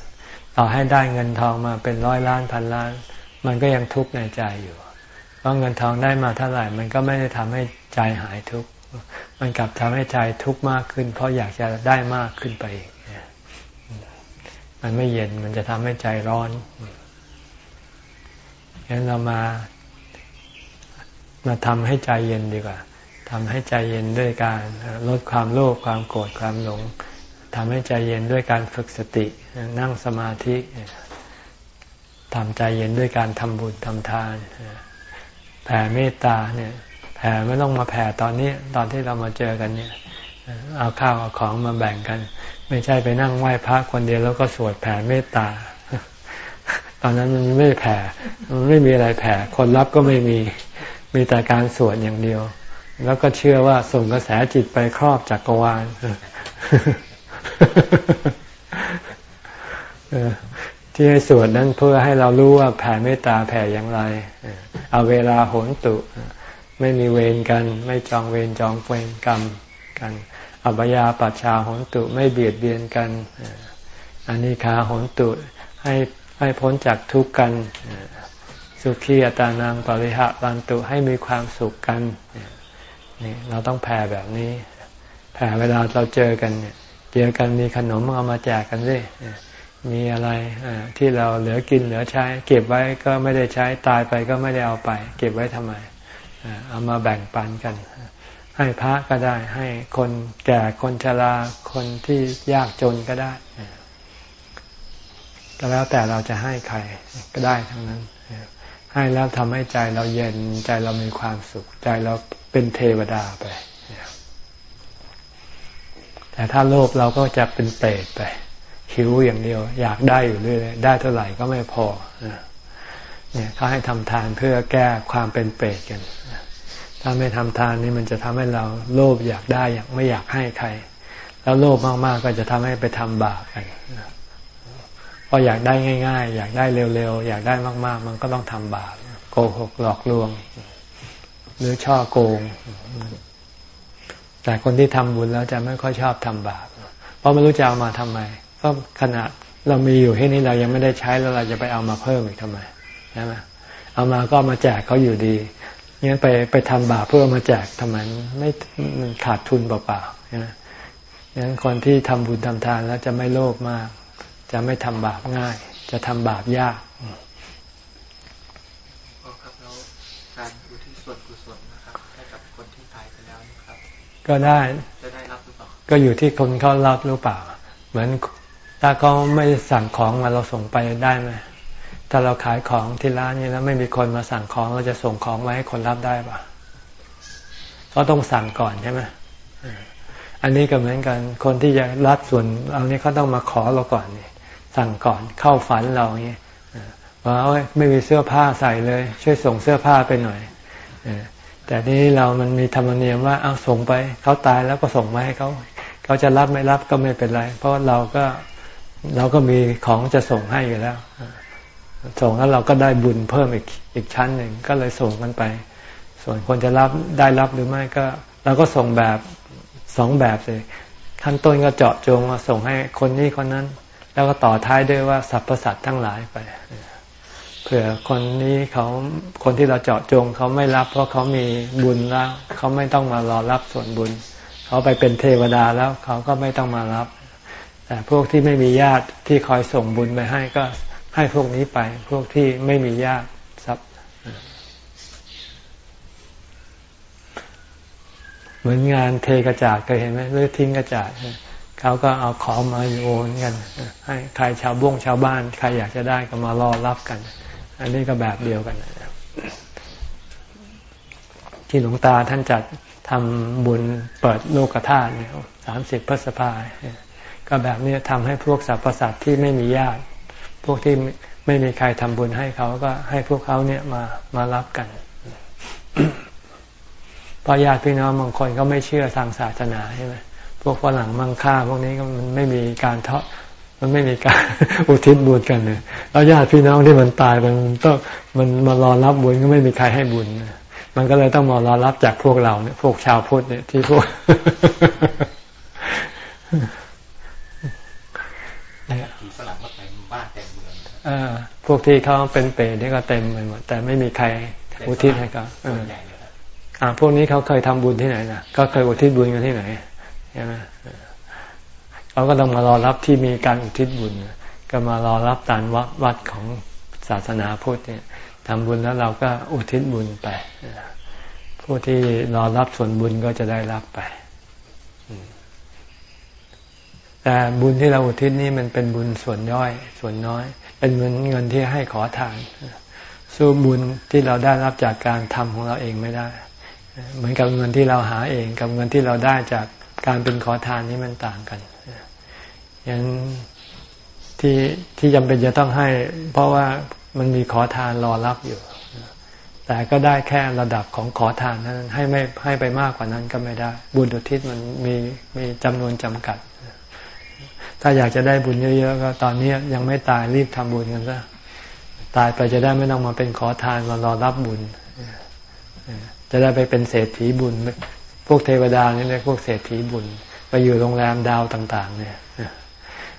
ต่อให้ได้เงินทองมาเป็นร้อยล้านพันล้าน มันก็ยังทุกข์ในใจอยู่ เพราะเงินทองได้มาเท่าไหร่ มันก็ไม่ได้ทำให้ใจหายทุกข์ มันกลับทำให้ใจทุกข์มากขึ้น เพราะอยากจะได้มากขึ้นไปอีกมันไม่เย็น มันจะทำให้ใจร้อนงั้นเรามา มาทำให้ใจเย็นดีกว่า ทำให้ใจเย็นด้วยการลดความโลภความโกรธความหลงทำให้ใจเย็นด้วยการฝึกสตินั่งสมาธิทำใจเย็นด้วยการทำบุญทำทานแผ่เมตตาเนี่ยแผ่ไม่ต้องมาแผ่ตอนนี้ตอนที่เรามาเจอกันเนี่ยเอาข้าวเอาของมาแบ่งกัน ไม่ใช่ไปนั่งไหว้พระคนเดียวแล้วก็สวดแผ่เมตตา ตอนนั้นมันไม่แผ่มันไม่มีอะไรแผ่ คนรับก็ไม่มีมีแต่การสวดอย่างเดียว แล้วก็เชื่อว่าส่งกระแสจิตไปครอบจักรวาลที่ให้สวดนั้นเพื่อให้เรารู้ว่าแผ่เมตตาแผ่อย่างไรเอาเวลาโหนตุ ไม่มีเวรกัน ไม่จองเวรจองเวรกรรมกันอัปยาปัชชาโหนตุไม่เบียดเบียนกันอันนี้คาโหนตุให้ให้พ้นจากทุกข์กันสุขีอัตานังปริหะรันตุให้มีความสุขกัน นี่เราต้องแผ่แบบนี้ แผ่เวลาเราเจอกันเนี่ยเจอกันมีขนมเอามาแจกกันสิมีอะไรที่เราเหลือกินเหลือใช้ เก็บไว้ก็ไม่ได้ใช้ตายไปก็ไม่ได้เอาไป เก็บไว้ทำไมเอามาแบ่งปันกัน ให้พระก็ได้ ให้คนแก่คนชราคนที่ยากจนก็ได้ก็แล้วแต่เราจะให้ใครก็ได้ทั้งนั้นให้แล้วทำให้ใจเราเย็นใจเรามีความสุข ใจเรา เป็นเทวดาไป แต่ถ้าโลภเราก็จะเป็นเปรตไปหิวอย่างเดียว อยากได้อยู่เรื่อยได้เท่าไหร่ก็ไม่พอเนี่ยเขาให้ทำทานเพื่อแก้ความเป็นเปรตกัน ถ้าไม่ทำทานนี่มันจะทำให้เราโลภอยากได้อยากไม่อยากให้ใคร แล้วโลภมากๆก็จะทำให้ไปทำบาปกันพออยากได้ง่าย ๆ อยากได้เร็วๆ อยากได้มาก ๆ มันก็ต้องทำบาปโกหกหลอกลวง หรือช่อโกง แต่คนที่ทำบุญแล้วจะไม่ค่อยชอบทำบาป เพราะไม่รู้จะเอามาทำไม เพราะขณะเรามีอยู่ที่นี้เรายังไม่ได้ใช้แล้วเราจะไปเอามาเพิ่มอีกทำไมใช่ไหมเอามาก็มาแจกเขาอยู่ดีงั้นไปไปทำบาปเพื่อมาแจกทำไมไม่ขาดทุนเปล่าๆใช่ไหมงั้นคนที่ทำบุญทำทานแล้วจะไม่โลภมาก จะไม่ทำบาปง่าย จะทำบาปยาก ก็ได้จะได้รับหรือเปล่าก็อยู่ที่คนเขารับหรือเปล่า เหมือนถ้าเขาไม่สั่งของมาเราส่งไปได้ไหมถ้าเราขายของที่ร้านนี้แล้วไม่มีคนมาสั่งของเราจะส่งของมาให้คนรับได้ปะเขาต้องสั่งก่อนใช่ไหมอันนี้ก็เหมือนกัน คนที่จะรับส่วนเอานี้เขาต้องมาขอเราก่อนนี่สั่งก่อนเข้าฝันเราอย่างนี้ว่าไม่มีเสื้อผ้าใส่เลย ช่วยส่งเสื้อผ้าไปหน่อย แต่นี้เรามันมีธรรมเนียมว่าเอาส่งไปเขาตายแล้วก็ส่งมาให้เขาเขาจะรับไม่รับก็ไม่เป็นไร เพราะเราก็เราก็มีของจะส่งให้อยู่แล้ว ส่งแล้วเราก็ได้บุญเพิ่มอีกอีกชั้นหนึ่งก็เลยส่งกันไป ส่วนคนจะรับได้รับหรือไม่ก็เราก็ส่งแบบสองแบบเลยขั้นต้นก็เจาะจงมาส่งให้คนนี้คนนั้น แล้วก็ต่อท้ายด้วยว่าสรรพสัตว์ทั้งหลายไป ผื่อคนนี้เขาคนที่เราเจาะจงเขาไม่รับ เพราะเขามีบุญแล้วเขาไม่ต้องมารอรับส่วนบุญ เขาไปเป็นเทวดาแล้วเขาก็ไม่ต้องมารับ แต่พวกที่ไม่มีญาติที่คอยส่งบุญไปให้ก็ให้พวกนี้ไป พวกที่ไม่มีญาติทรัพย์เหมือนงานเทกระจาดเคยเห็นไหมหรือทิ้งกระจาดเขาก็เอาของมาโยนกันให้ใครชาวบ้งชาวบ้าน ใครอยากจะได้ก็มารอรับกัน อันนี้ก็แบบเดียวกันที่หลวงตาท่านจัดทำบุญเปิดโลกธาตุเนี่ยสามสิบพฤษภาก็แบบนี้ทำให้พวกสรรพสัตว์ที่ไม่มีญาติ พวกที่ไม่มีใครทำบุญให้เขาก็ให้พวกเขาเนี่ยมามารับกันเพราะญาติพี่น้องบางคนก็ไม่เชื่อทางศาสนาใช่ไหมพวกฝรั่งมังค่าพวกนี้ก็มันไม่มีการเทา มันไม่มีการอุทิศบุญกันเลยแล้วญาติพี่น้องที่มันตายมันต้องมันมารอรับบุญก็ไม่มีใครให้บุญมันก็เลยต้องมารอรับจากพวกเราเนี่ย พวกชาวพุทธเนี่ยที่พวกผีฝรั่งก็เต็มบ้านเต็มเมืองอ่าพวกที่เขาเป็นเปรตนี่ก็เต็มไปหมดแต่ไม่มีใครอุทิศให้เขาอ่าพวกนี้เขาเคยทำบุญที่ไหนนะก็เคยอุทิศบุญกันที่ไหนใช่ไหม เขาก็ต้องมารอรับที่มีการอุทิศบุญ ก็มารอรับตามวัดวัดของศาสนาพุทธเนี่ยทำบุญแล้วเราก็อุทิศบุญไป ผู้ที่รอรับส่วนบุญก็จะได้รับไปแต่บุญที่เราอุทิศนี่มันเป็นบุญส่วนย่อย ส่วนน้อย เป็นเงินเงินที่ให้ขอทานสู้บุญที่เราได้รับจากการทำของเราเองไม่ได้ เหมือนกับเงินที่เราหาเอง กับเงินที่เราได้จาก การเป็นขอทานนี่มันต่างกันอยันที่ที่จำเป็นจะต้องให้ เพราะว่ามันมีขอทานรอรับอยู่ แต่ก็ได้แค่ระดับของขอทานนั้นให้ไม่ให้ไปมากกว่านั้นก็ไม่ได้ บุญอุทิศมันมีมีจำนวนจำกัด ถ้าอยากจะได้บุญเยอะๆก็ตอนนี้ยังไม่ตายรีบทำบุญกันซะตายไปจะได้ไม่ต้องมาเป็นขอทานมารอรับบุญจะได้ไปเป็นเศรษฐีบุญ พวกเทวดานี่เรียกพวกเศรษฐีบุญ ไปอยู่โรงแรมดาวต่าง ๆ เนี่ย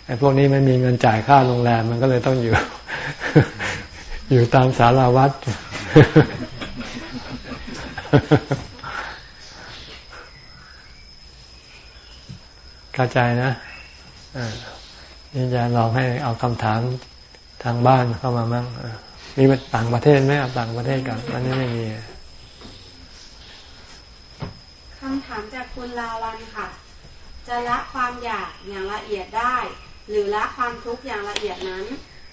ไอ้พวกนี้ไม่มีเงินจ่ายค่าโรงแรมมันก็เลยต้องอยู่ อยู่ตามสาราวัดเข้าใจนะนี่จะลองให้เอาคำถามทางบ้านเข้ามามั่งมีต่างประเทศไหมต่างประเทศกันอันนี้ไม่มี คำถามจากคุณลาวันค่ะ จะละความอยากอย่างละเอียดได้ หรือละความทุกข์อย่างละเอียดนั้น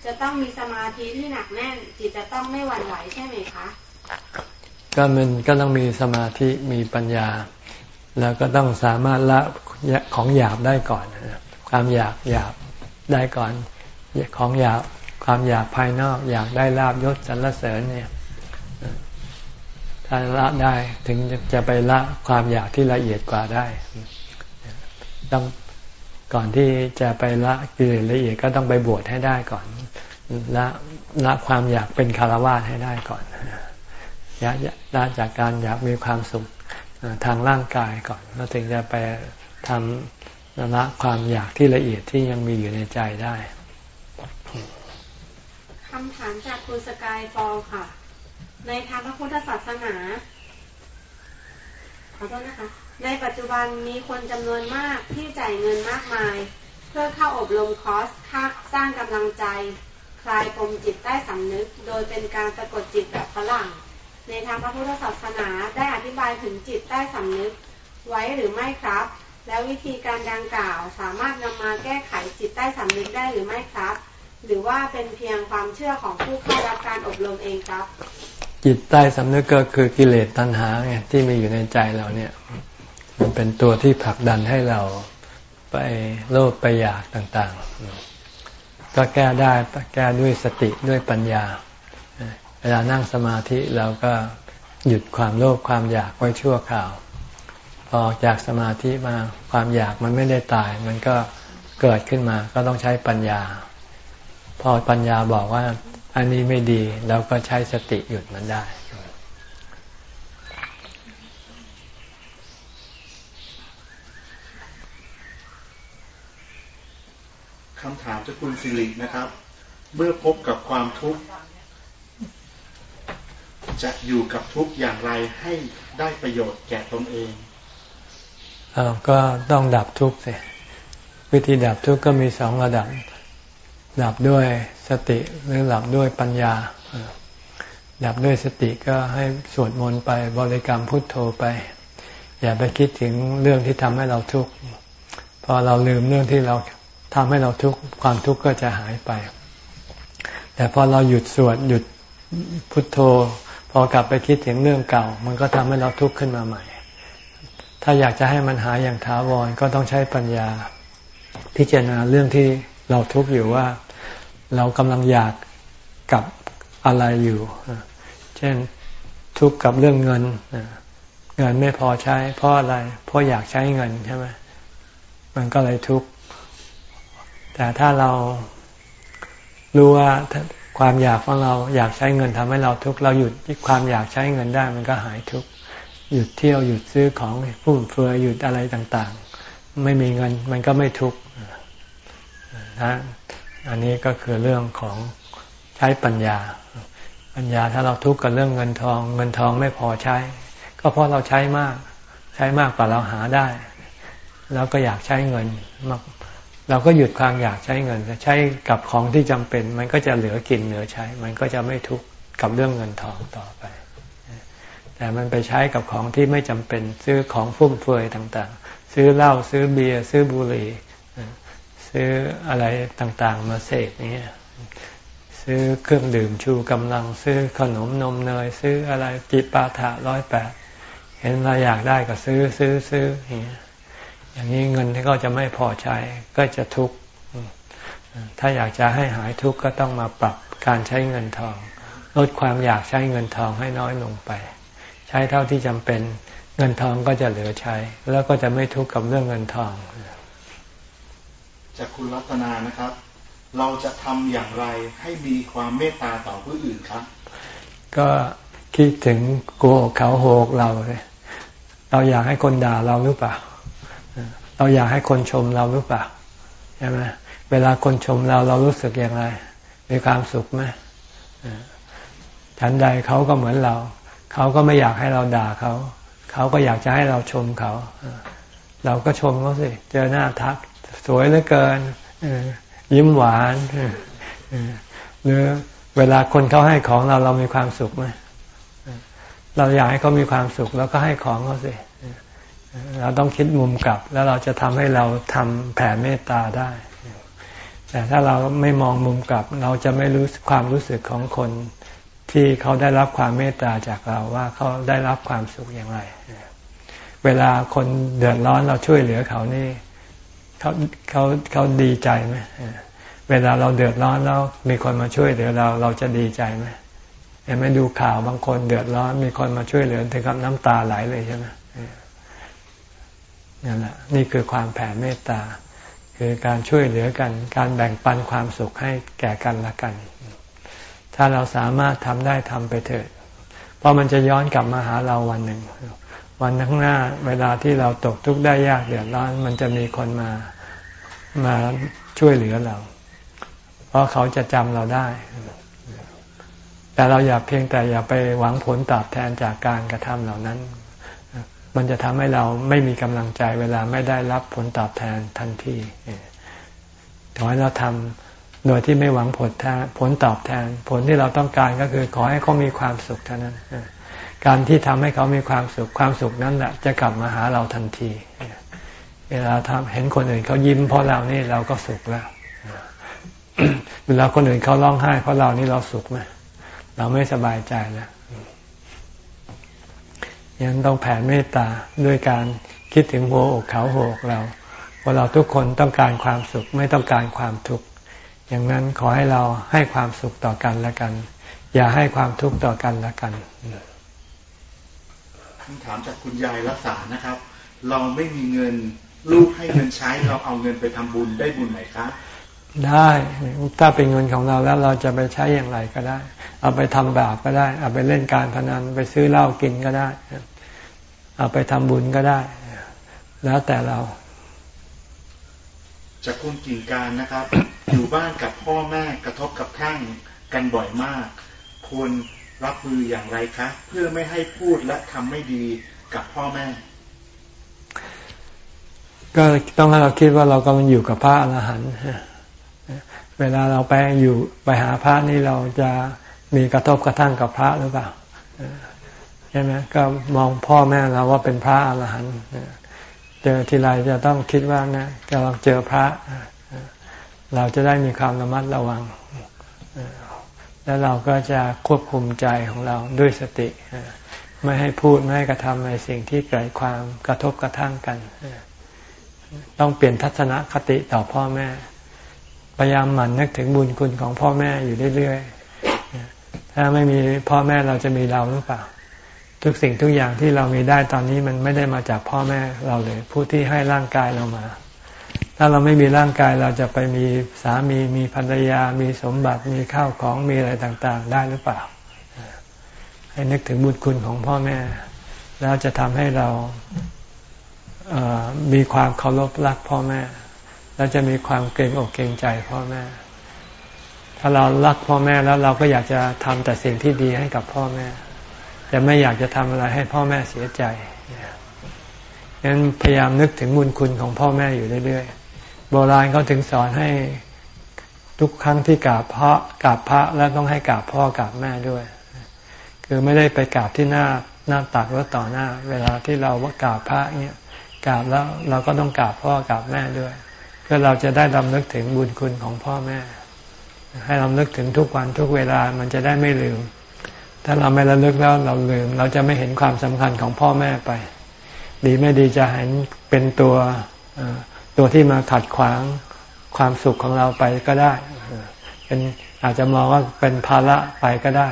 จะต้องมีสมาธิที่หนักแน่น จิตจะต้องไม่หวั่นไหวใช่ไหมคะก็มันก็ต้องมีสมาธิมีปัญญา แล้วก็ต้องสามารถละของหยาบได้ก่อนความอยากหยาบได้ก่อน ของหยาบความอยากภายนอกอยากได้ลาบยศสรรเสริญเนี่ย ถ้าละได้ถึงจะไปละความอยากที่ละเอียดกว่าได้ต้องก่อนที่จะไปละกิเลสละเอียดก็ต้องไปบวชให้ได้ก่อนละละความอยากเป็นคารวะให้ได้ก่อนละละจากการอยากมีความสุขทางร่างกายก่อนแล้วถึงจะไปทำละความอยากที่ละเอียดที่ยังมีอยู่ในใจได้คำถามจากคุณสกายฟองค่ะ ในทางพระพุทธศาสนาขอโทษนะคะ ในปัจจุบันมีคนจำนวนมากที่จ่ายเงินมากมาย เพื่อเข้าอบรมคอร์สค่าสร้างกำลังใจ คลายปมจิตใต้สำนึก โดยเป็นการสะกดจิตแบบฝรั่ง ในทางพระพุทธศาสนาได้อธิบายถึงจิตใต้สำนึก ไว้หรือไม่ครับ แล้ววิธีการดังกล่าวสามารถนำมาแก้ไขจิตใต้สำนึกได้หรือไม่ครับ หรือว่าเป็นเพียงความเชื่อของผู้เข้ารับการอบรมเองครับ จิตใต้สำนึกก็คือกิเลสตัณหาไงที่มีอยู่ในใจเราเนี่ย มันเป็นตัวที่ผลักดันให้เราไปโลภไปอยากต่างๆ ก็แก้ได้แก้ด้วยสติด้วยปัญญา เวลานั่งสมาธิเราก็หยุดความโลภความอยากไว้ชั่วคราว พอจากสมาธิมาความอยากมันไม่ได้ตาย มันก็เกิดขึ้นมาก็ต้องใช้ปัญญา พอปัญญาบอกว่า อันนี้ไม่ดีเราก็ใช้สติหยุดมันได้ คำถามจากคุณสิรินะครับ เมื่อพบกับความทุกข์ จะอยู่กับทุกข์อย่างไรให้ได้ประโยชน์แก่ตนเองอ้าวก็ต้องดับทุกข์สิวิธีดับทุกข์ก็มีสองระดับ ดับด้วย สติหรือดับด้วยปัญญาดับด้วยสติก็ให้สวดมนต์ไปบริกรรมพุทโธไป อย่าไปคิดถึงเรื่องที่ทำให้เราทุกข์พอเราลืมเรื่องที่เราทำให้เราทุกข์ความทุกข์ก็จะหายไป แต่พอเราหยุดสวดหยุดพุทโธ พอกลับไปคิดถึงเรื่องเก่า มันก็ทำให้เราทุกข์ขึ้นมาใหม่ ถ้าอยากจะให้มันหายอย่างถาวรก็ต้องใช้ปัญญา พิจารณาเรื่องที่เราทุกข์อยู่ว่า เรากำลังอยากกับอะไรอยู่ เช่นทุกข์กับเรื่องเงิน เงินไม่พอใช้ เพราะอะไร เพราะอยากใช้เงินใช่ไหมมันก็เลยทุกข์แต่ถ้าเรารู้ว่าความอยากของเราอยากใช้เงินทำให้เราทุกข์เราหยุดความอยากใช้เงินได้ มันก็หายทุกข์หยุดเที่ยวหยุดซื้อของฟุ่มเฟือยหยุดอะไรต่างๆ ไม่มีเงินมันก็ไม่ทุกข์นะ อันนี้ก็คือเรื่องของใช้ปัญญา ปัญญาถ้าเราทุกข์กับเรื่องเงินทอง เงินทองไม่พอใช้ ก็เพราะเราใช้มาก ใช้มากกว่าเราหาได้ แล้วก็อยากใช้เงินมาเราก็หยุดความอยากใช้เงินใช้กับของที่จำเป็น มันก็จะเหลือกินเหลือใช้ มันก็จะไม่ทุกข์กับเรื่องเงินทองต่อไป แต่มันไปใช้กับของที่ไม่จำเป็น ซื้อของฟุ่มเฟือยต่างๆ ซื้อเหล้าซื้อเบียร์ซื้อบุหรี่ ซื้ออะไรต่างๆ มาเสพนี้ซื้อเครื่องดื่มชูกำลังซื้อขนมนมเนย ซื้ออะไรจิปาถะร้อยแปดเห็นเราอยากได้ก็ซื้อซื้อซื้ออย่างนี้เงินที่ก็จะไม่พอใช้ก็จะทุกข์ถ้าอยากจะให้หายทุกข์ก็ต้องมาปรับการใช้เงินทอง ลดความอยากใช้เงินทองให้น้อยลงไป ใช้เท่าที่จำเป็นเงินทองก็จะเหลือใช้ แล้วก็จะไม่ทุกข์กับเรื่องเงินทอง จากคุณรัตนานะครับ เราจะทำอย่างไรให้มีความเมตตาต่อผู้อื่นครับ ก็คิดถึงโกเขาโหกเราเลยเราอยากให้คนด่าเราหรือเปล่า เราอยากให้คนชมเราหรือเปล่าใช่ไหมเวลาคนชมเราเรารู้สึกอย่างไร มีความสุขไหมฉันใดเขาก็เหมือนเรา เขาก็ไม่อยากให้เราด่าเขา เขาก็อยากจะให้เราชมเขา เราก็ชมเขาสิ เจอหน้าทัก สวยเหลือเกินยิ้มหวานหรือเวลาคนเขาให้ของเราเรามีความสุขไหมเราอยากให้เขามีความสุข แล้วก็ให้ของเขาสิเราต้องคิดมุมกลับ แล้วเราจะทำให้เราทำแผ่เมตตาได้ แต่ถ้าเราไม่มองมุมกลับ เราจะไม่รู้ความรู้สึกของคนที่เขาได้รับความเมตตาจากเราว่าเขาได้รับความสุขอย่างไร เวลาคนเดือดร้อนเราช่วยเหลือเขานี่ เขาเขาเขาดีใจไหมเวลาเราเดือดร้อนแล้วมีคนมาช่วยเหลือเราเราจะดีใจไหมเห็นไหมดูข่าวบางคนเดือดร้อนมีคนมาช่วยเหลือถึงกับน้ำตาไหลเลยใช่ไหมนั่นแหละนี่คือความแผ่เมตตา คือการช่วยเหลือกัน การแบ่งปันความสุขให้แก่กันละกัน ถ้าเราสามารถทำได้ทำไปเถิดเพราะมันจะย้อนกลับมาหาเราวันหนึ่ง วันข้างหน้า เวลาที่เราตกทุกข์ได้ยากเดือดร้อน มันจะมีคนมามาช่วยเหลือเรา เพราะเขาจะจำเราได้ แต่เราอย่าเพียงแต่อย่าไปหวังผลตอบแทนจากการกระทำเหล่านั้น มันจะทำให้เราไม่มีกำลังใจ เวลาไม่ได้รับผลตอบแทนทันทีขอให้เราทำโดยที่ไม่หวังผลแทนผลตอบแทน ผลที่เราต้องการก็คือขอให้เขามีความสุขเท่านั้น การที่ทำให้เขามีความสุขความสุขนั้นแหละจะกลับมาหาเราทันที เวลาทำเห็นคนอื่นเขายิ้มเพราะเรานี่เราก็สุขแล้วเวลาคนอื่นเขาร้องไห้ เพราะเรานี่เราสุขไหมเราไม่สบายใจแล้วยังต้องแผ่เมตตาด้วยการคิดถึงหัวอกเขาหัวอกเราว่าเราทุกคนต้องการความสุขไม่ต้องการความทุกข์อย่างนั้นขอให้เราให้ความสุขต่อกันและกัน อย่าให้ความทุกข์ต่อกันและกัน คำถามจากคุณยายรักษานะครับ เราไม่มีเงินลูกให้เงินใช้เราเอาเงินไปทำบุญได้บุญไหมครับได้ถ้าเป็นเงินของเราแล้วเราจะไปใช้อย่างไรก็ได้ เอาไปทำบาปก็ได้ เอาไปเล่นการพนันไปซื้อเหล้ากินก็ได้ เอาไปทำบุญก็ได้ แล้วแต่เราจากคุณกิ่งการนะครับ อยู่บ้านกับพ่อแม่กระทบกับท่างกันบ่อยมากควร รับมืออย่างไรคะ เพื่อไม่ให้พูดและทำไม่ดีกับพ่อแม่ ก็ต้องให้เราคิดว่าเรากำลังอยู่กับพระอรหันต์เวลาเราไปอยู่ไปหาพระนี่เราจะมีกระทบกระทั่งกับพระหรือเปล่าใช่ไหมก็มองพ่อแม่เราว่าเป็นพระอรหันต์เจอทีไรจะต้องคิดว่านะกำลังเจอพระ เราจะได้มีความระมัดระวัง แล้วเราก็จะควบคุมใจของเราด้วยสติ ไม่ให้พูด ไม่ให้กระทำในสิ่งที่เกิดความกระทบกระทั่งกัน ต้องเปลี่ยนทัศนคติต่อพ่อแม่ พยายามหมั่นนึกถึงบุญคุณของพ่อแม่อยู่เรื่อยๆ ถ้าไม่มีพ่อแม่เราจะมีเราหรือเปล่า ทุกสิ่งทุกอย่างที่เรามีได้ตอนนี้มันไม่ได้มาจากพ่อแม่เราเลย ผู้ที่ให้ร่างกายเรามา ถ้าเราไม่มีร่างกายเราจะไปมีสามีมีภรรยา มีสมบัติมีข้าวของมีอะไรต่างๆ ได้หรือเปล่า ให้นึกถึงบุญคุณของพ่อแม่ แล้วจะทำให้เราเมีความเคารพรักพ่อแม่ แล้วจะมีความเกรงอกเกรงใจพ่อแม่ ถ้าเรารักพ่อแม่แล้วเราก็อยากจะทำแต่สิ่งที่ดีให้กับพ่อแม่จะไม่อยากจะทำอะไรให้พ่อแม่เสียใจงั้นพยายามนึกถึงบุญคุณของพ่อแม่อยู่เรื่อยๆ โบราณเขาถึงสอนให้ทุกครั้งที่กราบพระกราบพระแล้วต้องให้กราบพ่อกราบแม่ด้วย คือไม่ได้ไปกราบที่หน้าหน้าตักแล้วต่อหน้า เวลาที่เราว่ากราบพระเนี่ยกราบแล้วเราก็ต้องกราบพ่อกราบแม่ด้วย เพื่อเราจะได้ลำลึกถึงบุญคุณของพ่อแม่ ให้ลำลึกถึงทุกวันทุกเวลามันจะได้ไม่ลืม ถ้าเราไม่ระลึกแล้วเราลืม เราจะไม่เห็นความสำคัญของพ่อแม่ไป ดีไม่ดีจะเห็นเป็นตัว ตัวที่มาขัดขวางความสุขของเราไปก็ได้ เป็นอาจจะมองว่าเป็นภาระไปก็ได้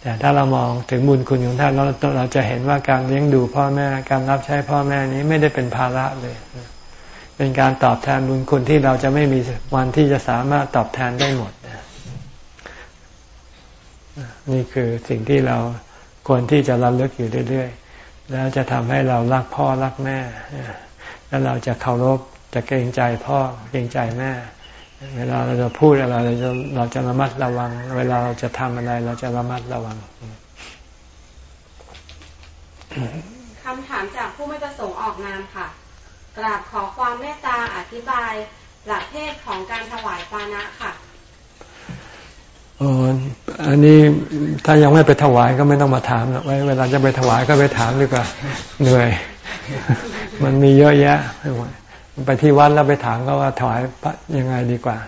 แต่ถ้าเรามองถึงบุญคุณของท่านเราเราจะเห็นว่าการเลี้ยงดูพ่อแม่การรับใช้พ่อแม่นี้ไม่ได้เป็นภาระเลย เป็นการตอบแทนบุญคุณที่เราจะไม่มีวันที่จะสามารถตอบแทนได้หมด นี่คือสิ่งที่เราควรที่จะระลึกอยู่เรื่อย ๆ แล้วจะทำให้เรารักพ่อรักแม่ แล้วเราจะเคารพจะเกรงใจพ่อเกรงใจแม่ เวลาเราจะพูดอะไรเราจะเราจะระมัดระวัง เวลาเราจะทำอะไร เราจะระมัดระวังคำถามจากผู้ไม่ประสงค์ออกนามค่ะ กราบขอความเมตตาอธิบายหลักเทศของการถวายปานะค่ะอ๋ออันนี้ถ้ายังไม่ไปถวายก็ไม่ต้องมาถามหรอกเวลาจะไปถวายก็ไปถามดีกว่าเหนื่อย มันมีเยอะแยะไปที่วัดแล้วไปถามก็ว่าถวายยังไงดีกว่า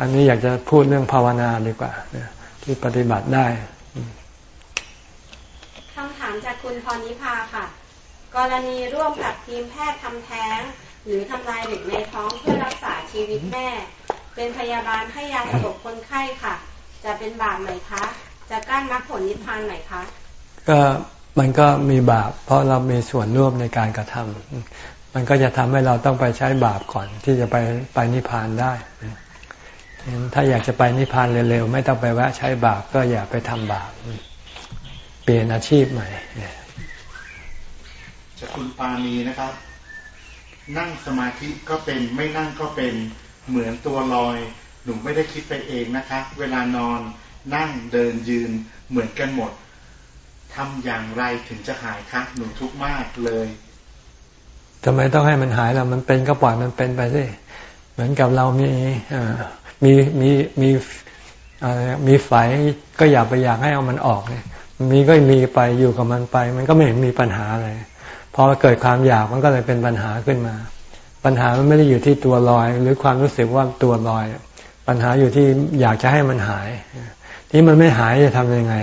อันนี้อยากจะพูดเรื่องภาวนาดีกว่าที่ปฏิบัติได้คำถามจากคุณพรนิพาค่ะ กรณีร่วมกับทีมแพทย์ทำแท้ง หรือทำลายเด็กในท้องเพื่อรักษาชีวิตแม่ เป็นพยาบาลให้ยาสลบคนไข้ค่ะ จะเป็นบาปไหมคะ จะกั้นมรรคผลนิพพานไหมคะก็ มันก็มีบาป เพราะเรามีส่วนร่วมในการกระทำมันก็จะทำให้เราต้องไปใช้บาปก่อนที่จะไปไปนิพพานได้ถ้าอยากจะไปนิพพานเร็วๆ ไม่ต้องไปแวะใช้บาปก็อย่าไปทำบาป เปลี่ยนอาชีพใหม่จาคุณปานีนะครับ นั่งสมาธิก็เป็นไม่นั่งก็เป็นเหมือนตัวลอย หนูไม่ได้คิดไปเองนะคะ เวลานอนนั่งเดินยืนเหมือนกันหมด ทำอย่างไรถึงจะหายคะหนูทุกข์มากเลยทำไมต้องให้มันหายล่ะมันเป็นก็ปล่อยมันเป็นไปสิเหมือนกับเรามีมีมีมีมีไฟก็อย่าไปอยากให้เอามันออกเนี่ยมีก็มีไปอยู่กับมันไป มันก็ไม่เห็นมีปัญหาอะไรพอเกิดความอยากมันก็เลยเป็นปัญหาขึ้นมา ปัญหามันไม่ได้อยู่ที่ตัวลอย หรือความรู้สึกว่าตัวลอย ปัญหาอยู่ที่อยากจะให้มันหาย ที่มันไม่หายจะทำยังไง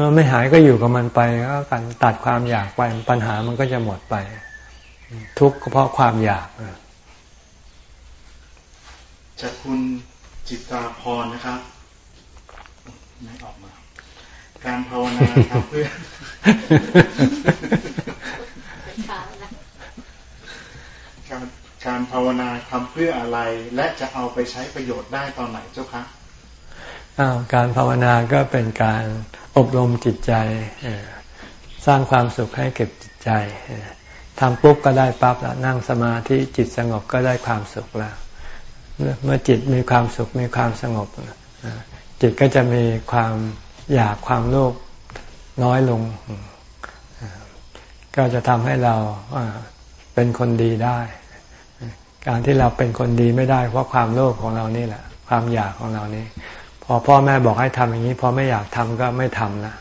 มื่อไม่หายก็อยู่กับมันไปก็การตัดความอยากไปปัญหามันก็จะหมดไป ทุกข์เพราะความอยากจากคุณจิตราพรนะครับไม่ออกมา การภาวนาทำเพื่อการการภาวนาทำเพื่ออะไร และจะเอาไปใช้ประโยชน์ได้ตอนไหนเจ้าคะอ้าวการภาวนาก็เป็นการ อบรมจิตใจ สร้างความสุขให้เก็บจิตใจทำปุ๊บก็ได้ปั๊บแล้วนั่งสมาธิจิตสงบก็ได้ความสุขแล้ว เมื่อจิตมีความสุขมีความสงบ จิตก็จะมีความอยากความโลภน้อยลง ก็จะทำให้เราเป็นคนดีได้ การที่เราเป็นคนดีไม่ได้ เพราะความโลภของเรานี่แหละ ความอยากของเรานี่ พอพ่อแม่บอกให้ทำอย่างนี้ พอไม่อยากทำก็ไม่ทำนะ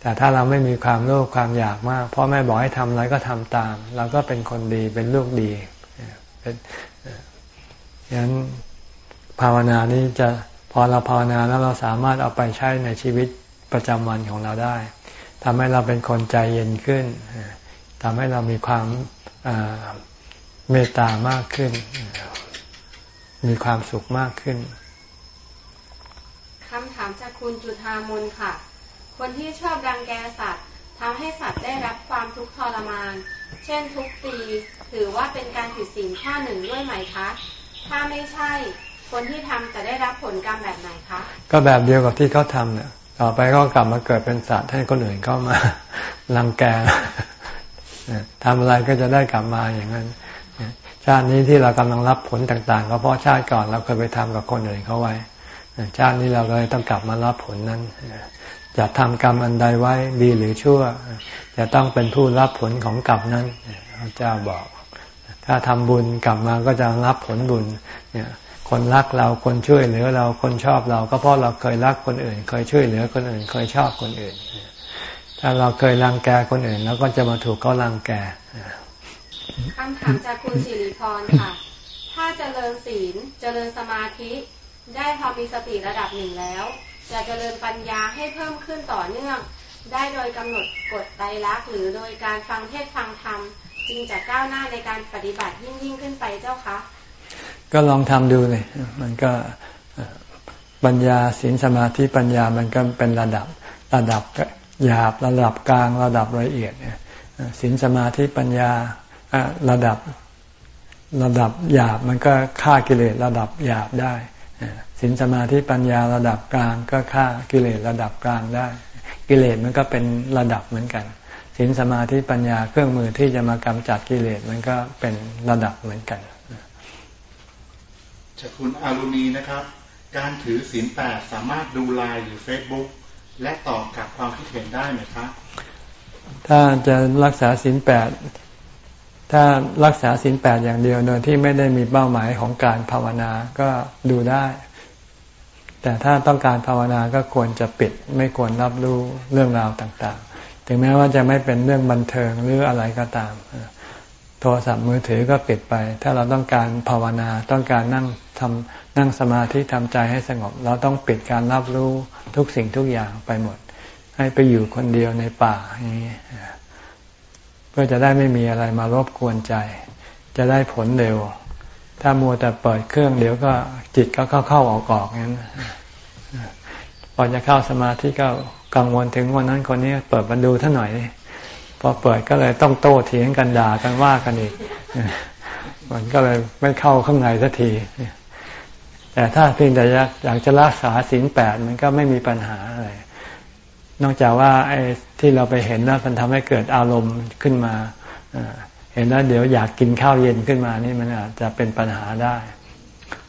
แต่ถ้าเราไม่มีความโลภความอยากมาก พ่อแม่บอกให้ทำอะไรก็ทำตาม เราก็เป็นคนดีเป็นลูกดีเป็นฉะนั้นภาวนานี้จะพอเราภาวนาแล้วเราสามารถเอาไปใช้ในชีวิตประจำวันของเราได้ทำให้เราเป็นคนใจเย็นขึ้นทำให้เรามีความเมตตามากขึ้น มีความสุขมากขึ้น คำถามจากคุณจุธามนค่ะ คนที่ชอบรังแกสัตว์ทำให้สัตว์ได้รับความทุกข์ทรมาน เช่นทุกตี ถือว่าเป็นการผิดศีลข้อหนึ่งด้วยไหมคะ ถ้าไม่ใช่ คนที่ทำจะได้รับผลกรรมแบบไหนคะ ก็แบบเดียวกับที่เขาทำเนี่ย ต่อไปก็กลับมาเกิดเป็นสัตว์ให้คนอื่นเข้ามาลังแกทำอะไรก็จะได้กลับมาอย่างนั้นชาตินี้ที่เรากำลังรับผลต่างๆ ก็เพราะชาติก่อนเราเคยไปทำกับคนอื่นเขาไว้ ชาตินี้เราเลยต้องกลับมารับผลนั้นจะทำกรรมอันใดไว้ดีหรือชั่วจะต้องเป็นผู้รับผลของกรรมนั้นพระเจ้าบอก ถ้าทำบุญกลับมาก็จะรับผลบุญเนี่ยคนรักเราคนช่วยเหลือเราคนชอบเราก็เพราะเราเคยรักคนอื่น เคยช่วยเหลือคนอื่น เคยชอบคนอื่น ถ้าเราเคยรังแกคนอื่นแล้วก็จะมาถูกเขารังแกคำถามจากคุณสิริพรค่ะ ถ้าเจริญศีลเจริญสมาธิ ได้พอมีสติระดับหนึ่งแล้ว จะเจริญปัญญาให้เพิ่มขึ้นต่อเนื่อง ได้โดยกำหนดกฎไตรลักษณ์หรือโดยการฟังเทศฟังธรรมจึงจะก้าวหน้าในการปฏิบัติยิ่งยิ่งขึ้นไปเจ้าคะก็ลองทำดูเลยมันก็ปัญญาศีลสมาธิปัญญามันก็เป็นระดับระดับหยาบระดับกลางระดับละเอียดศีลสมาธิปัญญาระดับระดับหยาบมันก็ฆ่ากิเลสระดับหยาบได้ ศีลสมาธิปัญญาระดับกลางก็ฆ่ากิเลสระดับกลางได้ กิเลสมันก็เป็นระดับเหมือนกันศีลสมาธิปัญญาเครื่องมือที่จะมากำจัดกิเลสมันก็เป็นระดับเหมือนกันจากคุณอารุณีนะครับ การถือศีลแปดสามารถดูไลน์หรือเฟซบุ๊กและตอบกับความคิดเห็นได้ไหมครับถ้าจะรักษาศีลแปดถ้ารักษาศีลแปดอย่างเดียวโดยที่ไม่ได้มีเป้าหมายของการภาวนาก็ดูได้ แต่ถ้าต้องการภาวนาก็ควรจะปิด ไม่ควรรับรู้เรื่องราวต่างๆ ถึงแม้ว่าจะไม่เป็นเรื่องบันเทิงหรืออะไรก็ตาม โทรศัพท์มือถือก็ปิดไป ถ้าเราต้องการภาวนาต้องการนั่งทำนั่งสมาธิทำใจให้สงบ เราต้องปิดการรับรู้ทุกสิ่งทุกอย่างไปหมด ให้ไปอยู่คนเดียวในป่าอย่างนี้เพื่อจะได้ไม่มีอะไรมารบกวนใจ จะได้ผลเร็ว ถ้ามัวแต่เปิดเครื่องเดี๋ยวก็จิตก็เข้าเข้าออกออกงั้นพอจะเข้าสมาธิก็กังวลถึงวันนั้นคนนี้เปิดมาดูท่านหน่อยพอเปิดก็เลยต้องโต้เถียงกันด่ากันว่ากันอีกมันก็เลยไม่เข้าข้างในสักทีแต่ถ้าเพียงแต่อยากจะรักษาศีลแปดมันก็ไม่มีปัญหาอะไรนอกจากว่าไอ้ที่เราไปเห็นแล้วมันทำให้เกิดอารมณ์ขึ้นมา เห็นแล้วเดี๋ยวอยากกินข้าวเย็นขึ้นมานี่มันอาจจะเป็นปัญหาได้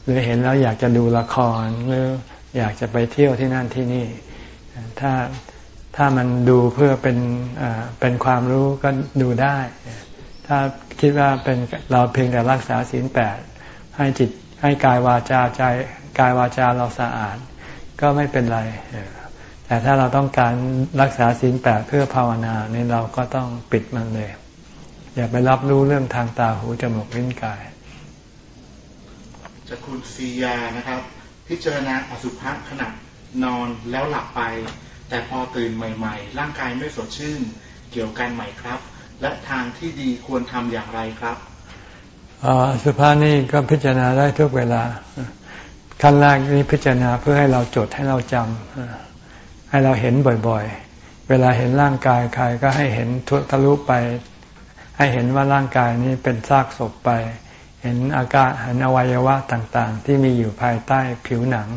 หรือเห็นแล้วอยากจะดูละครหรืออยากจะไปเที่ยวที่นั่นที่นี่ ถ้าถ้ามันดูเพื่อเป็นเป็นความรู้ก็ดูได้ ถ้าคิดว่าเป็นเราเพียงแต่รักษาศีลแปดให้จิตให้กายวาจาใจกายวาจาเราสะอาด ก็ไม่เป็นไร แต่ถ้าเราต้องการรักษาศีลแปดเพื่อภาวนาเนี่เราก็ต้องปิดมันเลย อย่าไปรับรู้เรื่องทางตาหูจมูกลิ้นกายจะคุณซียานะครับ พิจารณาอสุภะขณะนอนแล้วหลับไป แต่พอตื่นใหม่ ๆ ร่างกายไม่สดชื่น เกี่ยวกันใหม่ครับ และทางที่ดีควรทำอย่างไรครับอสุภานี่ก็พิจารณาได้ทุกเวลา ขั้นแรกนี้พิจารณาเพื่อให้เราจดให้เราจำให้เราเห็นบ่อยๆ เวลาเห็นร่างกายใครก็ให้เห็นทุทะลุไป ให้เห็นว่าร่างกายนี้เป็นซากศพไป เห็นอาการเห็นอวัยวะต่างๆ ที่มีอยู่ภายใต้ผิวหนัง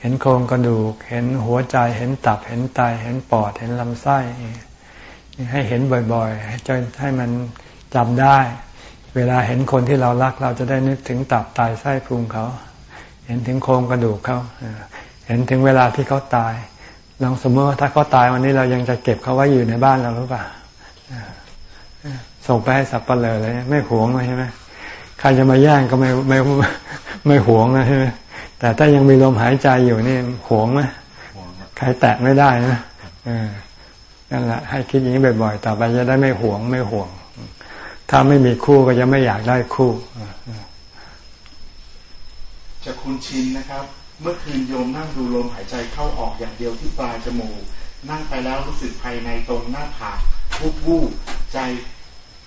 เห็นโครงกระดูก เห็นหัวใจ เห็นตับ เห็นไต เห็นปอด เห็นลำไส้ ให้เห็นบ่อยๆจนให้มันจำได้ เวลาเห็นคนที่เรารักเราจะได้นึกถึงตับไตไส้พุงเขา เห็นถึงโครงกระดูกเขา เห็นถึงเวลาที่เขาตายลองสมมติว่าถ้าเขาตายวันนี้เรายังจะเก็บเขาไว้อยู่ในบ้านเราหรือเปล่า ส่งไปให้สับปะเลอเลย ไม่หวงเลยใช่ไหมใครจะมาแย่งก็ไม่ไม่ไม่หวงนะใช่ไหมแต่ถ้ายังมีลมหายใจอยู่นี่หวงไหมใครแตะไม่ได้นะนั่นแหละให้คิดอย่างนี้บ่อยๆต่อไปจะได้ไม่หวงไม่ห่วง ถ้าไม่มีคู่ก็จะไม่อยากได้คู่จะคุณชินนะครับ เมื่อคืนโยมนั่งดูลมหายใจเข้าออกอย่างเดียวที่ปลายจมูกนั่งไปแล้วรู้สึกภายในตรงหน้าผากวูบวูบใจ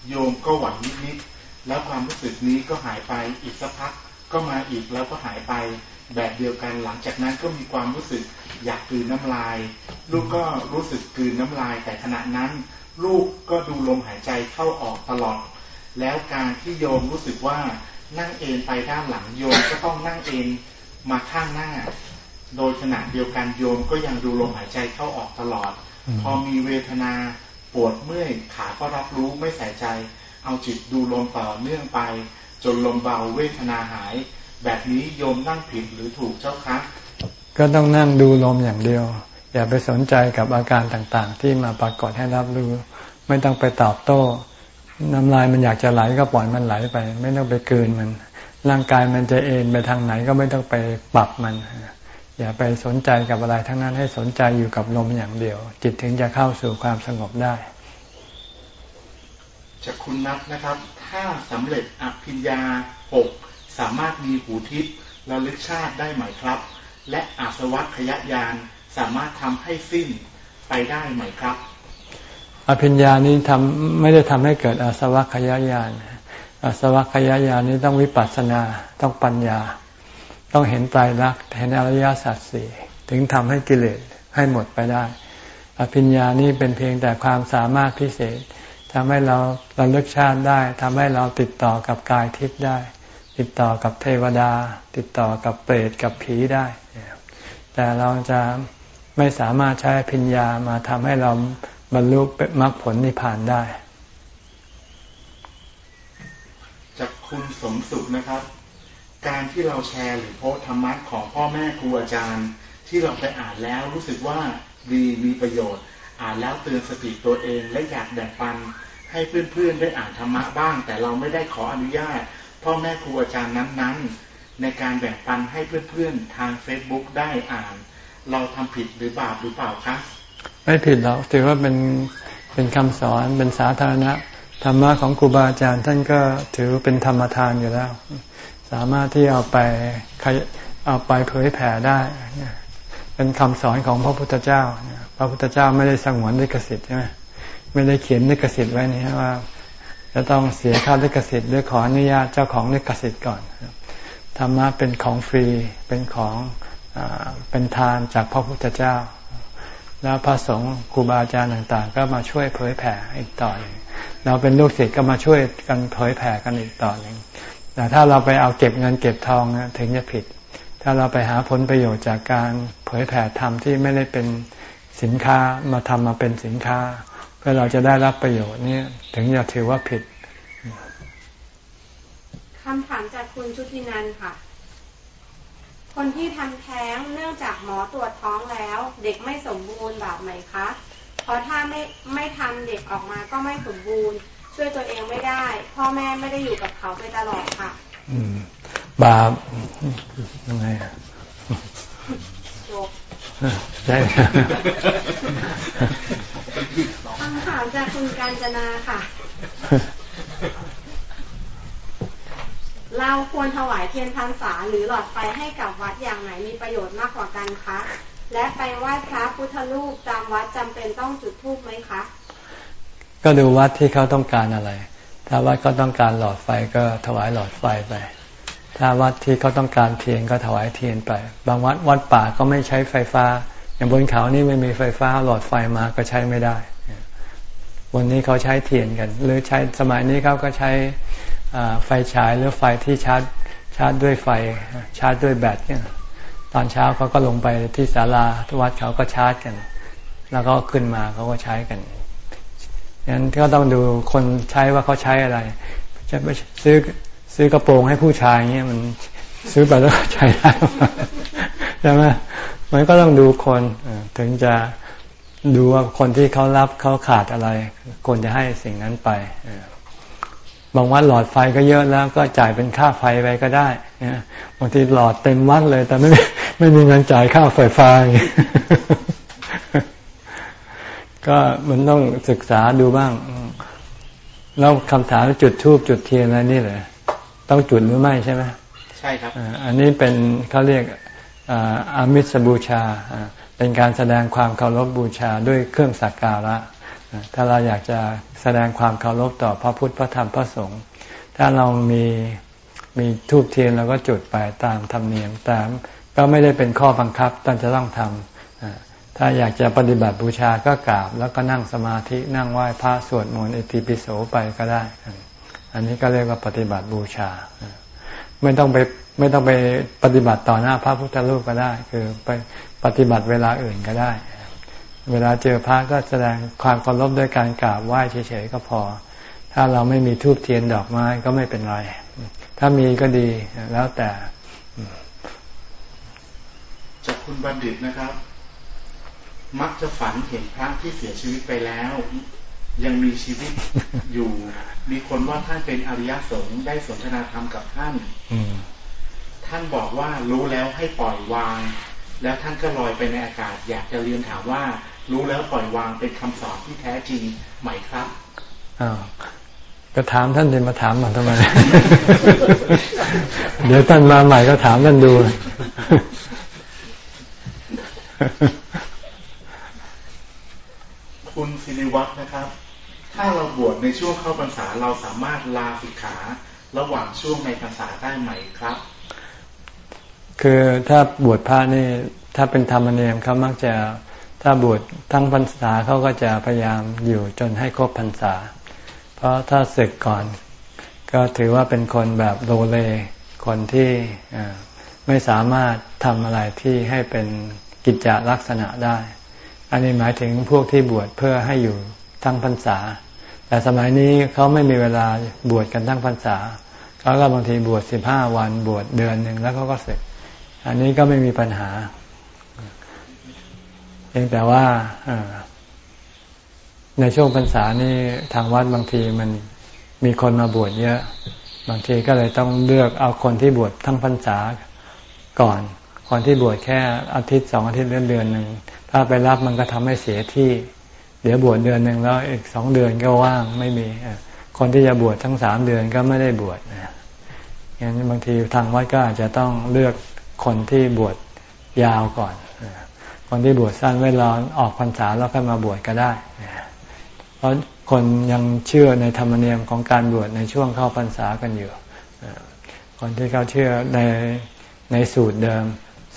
โยมก็หวั่นนิดๆแล้วความรู้สึกนี้ก็หายไปอีกสักพักก็มาอีกแล้วก็หายไปแบบเดียวกันหลังจากนั้นก็มีความรู้สึกอยากกืนน้ำลาย ลูกก็รู้สึกกืนน้ำลาย แต่ขณะนั้น ลูกก็ดูลมหายใจเข้าออกตลอด แล้วการที่โยมรู้สึกว่านั่งเอนไปด้านหลังโยมก็ต้องนั่งเอนมาข้างหน้า โดยขณะเดียวกันโยมก็ยังดูลมหายใจเข้าออกตลอด พอมีเวทนา ปวดเมื่อยขาก็รับรู้ไม่ใส่ใจ เอาจิตดูลมต่อเนื่องไป จนลมเบาเวทนาหาย แบบนี้โยมนั่งผิดหรือถูกเจ้าคะก็ต้องนั่งดูลมอย่างเดียว อย่าไปสนใจกับอาการต่างๆ ที่มาปรากฏให้รับรู้ ไม่ต้องไปตอบโต้น้ำลายมันอยากจะไหลก็ปล่อยมันไหลไป ไม่ต้องไปเกืนมัน ร่างกายมันจะเอ็นไปทางไหนก็ไม่ต้องไปปรับมัน อย่าไปสนใจกับอะไรทั้งนั้นให้สนใจอยู่กับลมอย่างเดียว จิตถึงจะเข้าสู่ความสงบได้จะคุณนับนะครับ ถ้าสำเร็จอภิญญาหกสามารถมีหูทิพย์ระลึกชาติได้ไหมครับ และอาสวัคยญาณสามารถทำให้สิ้นไปได้ไหมครับ อภิญญานี้ทำไม่ได้ทำให้เกิดอาสวัคยายานอาสวัคยายานนี้ต้องวิปัสสนาต้องปัญญา ต้องเห็นไตรลักษณ์เห็นอริยสัจสี่ถึงทำให้กิเลสให้หมดไปได้ อภิญญานี้เป็นเพียงแต่ความสามารถพิเศษทำให้เราเราเลิกชาติได้ทำให้เราติดต่อกับกายทิพย์ได้ ติดต่อกับเทวดา ติดต่อกับเปรตกับผีได้ แต่เราจะไม่สามารถใช้พิญญามาทำให้เราบรรลุมรรคผลนิพพานได้ จากคุณสมสุขนะครับ การที่เราแชร์หรือโพสธรรมะของพ่อแม่ครูอาจารย์ ที่เราไปอ่านแล้วรู้สึกว่าดีมีประโยชน์ อ่านแล้วเตือนสติตัวเองและอยากแบ่งปัน ให้เพื่อนๆได้อ่านธรรมะบ้าง แต่เราไม่ได้ขออนุญาต พ่อแม่ครูอาจารย์นั้นๆ ในการแบ่งปันให้เพื่อนๆทางเฟซบุ๊กได้อ่าน เราทำผิดหรือบาปหรือเปล่าคะไม่ผิดหรอกถือว่าเป็นเป็นคำสอนเป็นสาธารณะธรรมะของครูบาอาจารย์ท่านก็ถือเป็นธรรมทานอยู่แล้ว สามารถที่เอาไปเอาไปเผยแผ่ได้ เป็นคำสอนของพระพุทธเจ้า พระพุทธเจ้าไม่ได้สงวนลิขสิทธิ์ใช่ไหมไม่ได้เขียนลิขสิทธิ์ไว้นี่ว่าจะต้องเสียค่าลิขสิทธิ์หรือขออนุญาตเจ้าของลิขสิทธิ์ก่อนธรรมะเป็นของฟรีเป็นของอเป็นทานจากพระพุทธเจ้า แล้วพระสงฆ์ครูบาอาจารย์ต่าง ๆ ก็มาช่วยเผยแผ่อีกต่อหนึ่งเราเป็นลูกศิษย์ก็มาช่วยกันเผยแผ่กันอีกต่อหนึ่ง แต่ถ้าเราไปเอาเก็บเงินเก็บทองนะถึงจะผิด ถ้าเราไปหาผลประโยชน์จากการเผยแผ่ธรรมที่ไม่ได้เป็นสินค้ามาทำมาเป็นสินค้า เพื่อเราจะได้รับประโยชน์นี่ถึงจะถือว่าผิดคำถามจากคุณชุตินันค่ะ คนที่ทำแท้งเนื่องจากหมอตรวจท้องแล้ว เด็กไม่สมบูรณ์บาปไหมคะ เพราะถ้าไม่ไม่ทำเด็กออกมาก็ไม่สมบูรณ์ ช่วยตัวเองไม่ได้ พ่อแม่ไม่ได้อยู่กับเขาไปตลอดค่ะ อืม บาปยังไงจบใช่คำถามจากคุณกาญจนาค่ะ เราควรถวายเทียนพรรษาหรือหลอดไฟให้กับวัดอย่างไหนมีประโยชน์มากกว่ากันคะ และไปไหว้พระพุทธรูปตามวัดจำเป็นต้องจุดธูปไหมคะ ก็ดูวัดที่เขาต้องการอะไร ถ้าวัดเขาต้องการหลอดไฟก็ถวายหลอดไฟไป ถ้าวัดที่เขาต้องการเทียนก็ถวายเทียนไป บางวัดวัดป่าก็ไม่ใช้ไฟฟ้า อย่างบนเขานี่ไม่มีไฟฟ้าหลอดไฟมาก็ใช้ไม่ได้ วันนี้เขาใช้เทียนกัน หรือใช้สมัยนี้เขาก็ใช้ไฟฉายหรือไฟที่ชาร์จชาร์จด้วยไฟชาร์จด้วยแบตเนี่ยตอนเช้าเขาก็ลงไปที่ศาลาวัดเขาก็ชาร์จกัน แล้วก็ขึ้นมาเขาก็ใช้กัน งั้นก็ต้องดูคนใช้ว่าเขาใช้อะไร จะไปซื้อซื้อกระโปรงให้ผู้ชายเงี้ยมันซื้อไปแล้วใช้ได้ใช่ไหมมันก็ต้องดูคนถึงจะดูว่าคนที่เขารับเขาขาดอะไรควรจะให้สิ่งนั้นไปบางวัดหลอดไฟก็เยอะแล้วก็จ่ายเป็นค่าไฟไปก็ได้บางทีหลอดเต็มวัดเลย แต่ไม่ไม่มีเงินจ่ายค่าไฟฟ้า ก็มันต้องศึกษาดูบ้างแล้วคำถามจุดทูบจุดเทียนอะไรนี่เหรอต้องจุดหรือไม่ใช่ไหมใช่ครับอันนี้เป็นเขาเรียกอามิสบูชา เป็นการแสดงความเคารพบูชาด้วยเครื่องสักการะ ถ้าเราอยากจะแสดงความเคารพต่อพระพุทธพระธรรมพระสงฆ์ถ้าเรามีมีทูบเทียนเราก็จุดไปตามธรรมเนียมแต่ก็ไม่ได้เป็นข้อบังคับต้องจะต้องทำ ถ้าอยากจะปฏิบัติบูชาก็กราบ แล้วก็นั่งสมาธินั่งไหว้พระสวดมนต์อิติปิโสไปก็ได้ อันนี้ก็เรียกว่าปฏิบัติบูชา ไม่ต้องไปไม่ต้องไปปฏิบัติต่อหน้าพระพุทธรูปก็ได้ คือไปปฏิบัติเวลาอื่นก็ได้ เวลาเจอพระก็แสดงความเคารพด้วยการกราบไหว้เฉยๆก็พอ ถ้าเราไม่มีทูบเทียนดอกไม้ก็ไม่เป็นไร ถ้ามีก็ดีแล้วแต่จากคุณบัณฑิตนะครับ มักจะฝันเห็นพระที่เสียชีวิตไปแล้ว ยังมีชีวิตอยู่ มีคนว่าท่านเป็นอริยสงฆ์ได้สนทนาธรรมกับท่านท่านบอกว่ารู้แล้วให้ปล่อยวาง แล้วท่านก็ลอยไปในอากาศ อยากจะเรียนถามว่า รู้แล้วปล่อยวางเป็นคำสอนที่แท้จริงไหมครับอ้าวก็ถามท่านเดินมาถามมาทำไม เดี๋ยวท่านมาใหม่ก็ถามท่านดู คุณศิริวัฒนะครับ ถ้าเราบวชในช่วงเข้าพรรษาเราสามารถลาสิกขาระหว่างช่วงในพรรษาได้ไหมครับ คือถ้าบวชพระนี่ถ้าเป็นธรรมเนียมเขามักจะถ้าบวชทั้งพรรษาเขาก็จะพยายามอยู่จนให้ครบพรรษา เพราะถ้าศึกก่อน ก็ถือว่าเป็นคนแบบโลเล คนที่ไม่สามารถทำอะไรที่ให้เป็นกิจจลักษณะได้ อันนี้หมายถึงพวกที่บวชเพื่อให้อยู่ทั้งพรรษา แต่สมัยนี้เขาไม่มีเวลาบวชกันทั้งพรรษาเขาก็บางทีบวชสิบห้าวันบวชเดือนหนึ่งแล้วเขาก็เสร็จ อันนี้ก็ไม่มีปัญหาเพียงแต่ว่าในช่วงพรรษานี่ทางวัดบางทีมันมีคนมาบวชเยอะ บางทีก็เลยต้องเลือกเอาคนที่บวชทั้งพรรษาก่อน คนที่บวชแค่อาทิตย์สองอาทิตย์เดือนเดือนหนึ่งถ้าไปรับมันก็ทำให้เสียที่ เดี๋ยวบวชเดือนหนึ่งแล้วอีกสองเดือนก็ว่างไม่มีคนที่จะบวชทั้งสามเดือนก็ไม่ได้บวชอย่างนี้บางทีทางวัดก็อาจจะต้องเลือกคนที่บวชยาวก่อน คนที่บวชสั้นเวลาออกพรรษาแล้วค่อยมาบวชก็ได้ เพราะคนยังเชื่อในธรรมเนียมของการบวชในช่วงเข้าพรรษากันอยู่ คนที่เขาเชื่อในในสูตรเดิม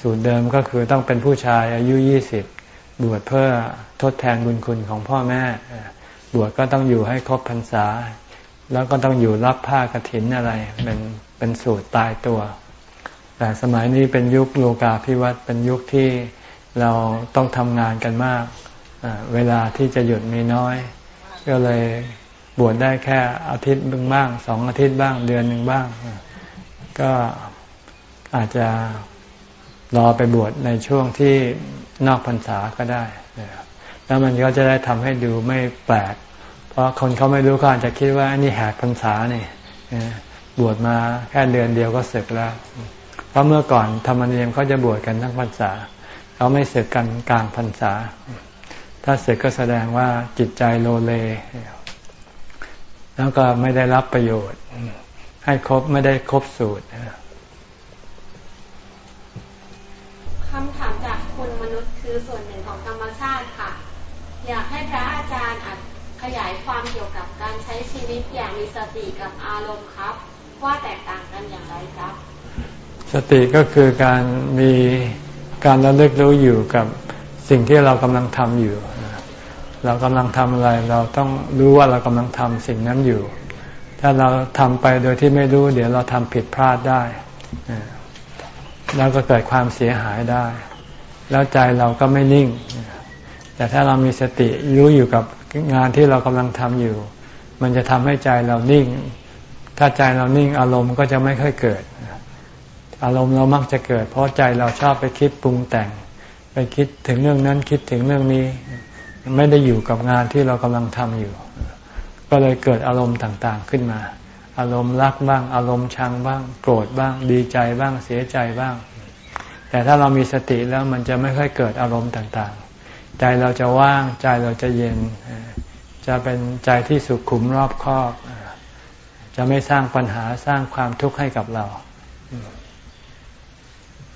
สูตรเดิมก็คือต้องเป็นผู้ชายอายุยี่สิบบวชเพื่อทดแทนบุญคุณของพ่อแม่ บวชก็ต้องอยู่ให้ครบพรรษา แล้วก็ต้องอยู่รับผ้ากรถินอะไรเป็นเป็นสูตรตายตัว แต่สมัยนี้เป็นยุคโลกาภิวัตน์เป็นยุคที่เราต้องทำงานกันมาก เวลาที่จะหยุดมีน้อย ก็เลยบวชได้แค่อาทิตย์บึงบ้างสองอาทิตย์บ้างเดือนหนึ่งบ้าง ก็อาจจะ รอไปบวชในช่วงที่นอกพรรษาก็ได้แล้วมันก็จะได้ทำให้ดูไม่แปลก เพราะคนเขาไม่รู้ก็อาจจะคิดว่านี่แหกพรรษาเนี่ยบวชมาแค่เดือนเดียวก็เสร็จแล้ว เพราะเมื่อก่อนธรรมเนียมเขาจะบวชกันทั้งพรรษาเขาไม่ศึกกันกลางพรรษา ถ้าศึกก็แสดงว่าจิตใจโลเล แล้วก็ไม่ได้รับประโยชน์ ให้ครบไม่ได้ครบสูตร คำถามจากคนมนุษย์คือส่วนหนึ่งของธรรมชาติค่ะ อยากให้พระอาจารย์ขยายความเกี่ยวกับการใช้ชีวิตอย่างมีสติกับอารมณ์ครับ ว่าแตกต่างกันอย่างไรครับ สติก็คือการมีการระลึกรู้อยู่กับสิ่งที่เรากำลังทำอยู่ เรากำลังทำอะไร เราต้องรู้ว่าเรากำลังทำสิ่งนั้นอยู่ ถ้าเราทำไปโดยที่ไม่รู้ เดี๋ยวเราทำผิดพลาดได้ แล้วก็เกิดความเสียหายได้ แล้วใจเราก็ไม่นิ่ง แต่ถ้าเรามีสติรู้อยู่กับงานที่เรากำลังทำอยู่ มันจะทำให้ใจเรานิ่ง ถ้าใจเรานิ่งอารมณ์ก็จะไม่ค่อยเกิด อารมณ์เรามักจะเกิด เพราะใจเราชอบไปคิดปรุงแต่ง ไปคิดถึงเรื่องนั้นคิดถึงเรื่องนี้ ไม่ได้อยู่กับงานที่เรากำลังทำอยู่ ก็เลยเกิดอารมณ์ต่างๆขึ้นมา อารมณ์รักบ้าง อารมณ์ชังบ้าง โกรธบ้าง ดีใจบ้างเสียใจบ้าง แต่ถ้าเรามีสติแล้วมันจะไม่ค่อยเกิดอารมณ์ต่างๆ ใจเราจะว่างใจเราจะเย็น จะเป็นใจที่สุขุมรอบคอบจะไม่สร้างปัญหาสร้างความทุกข์ให้กับเรา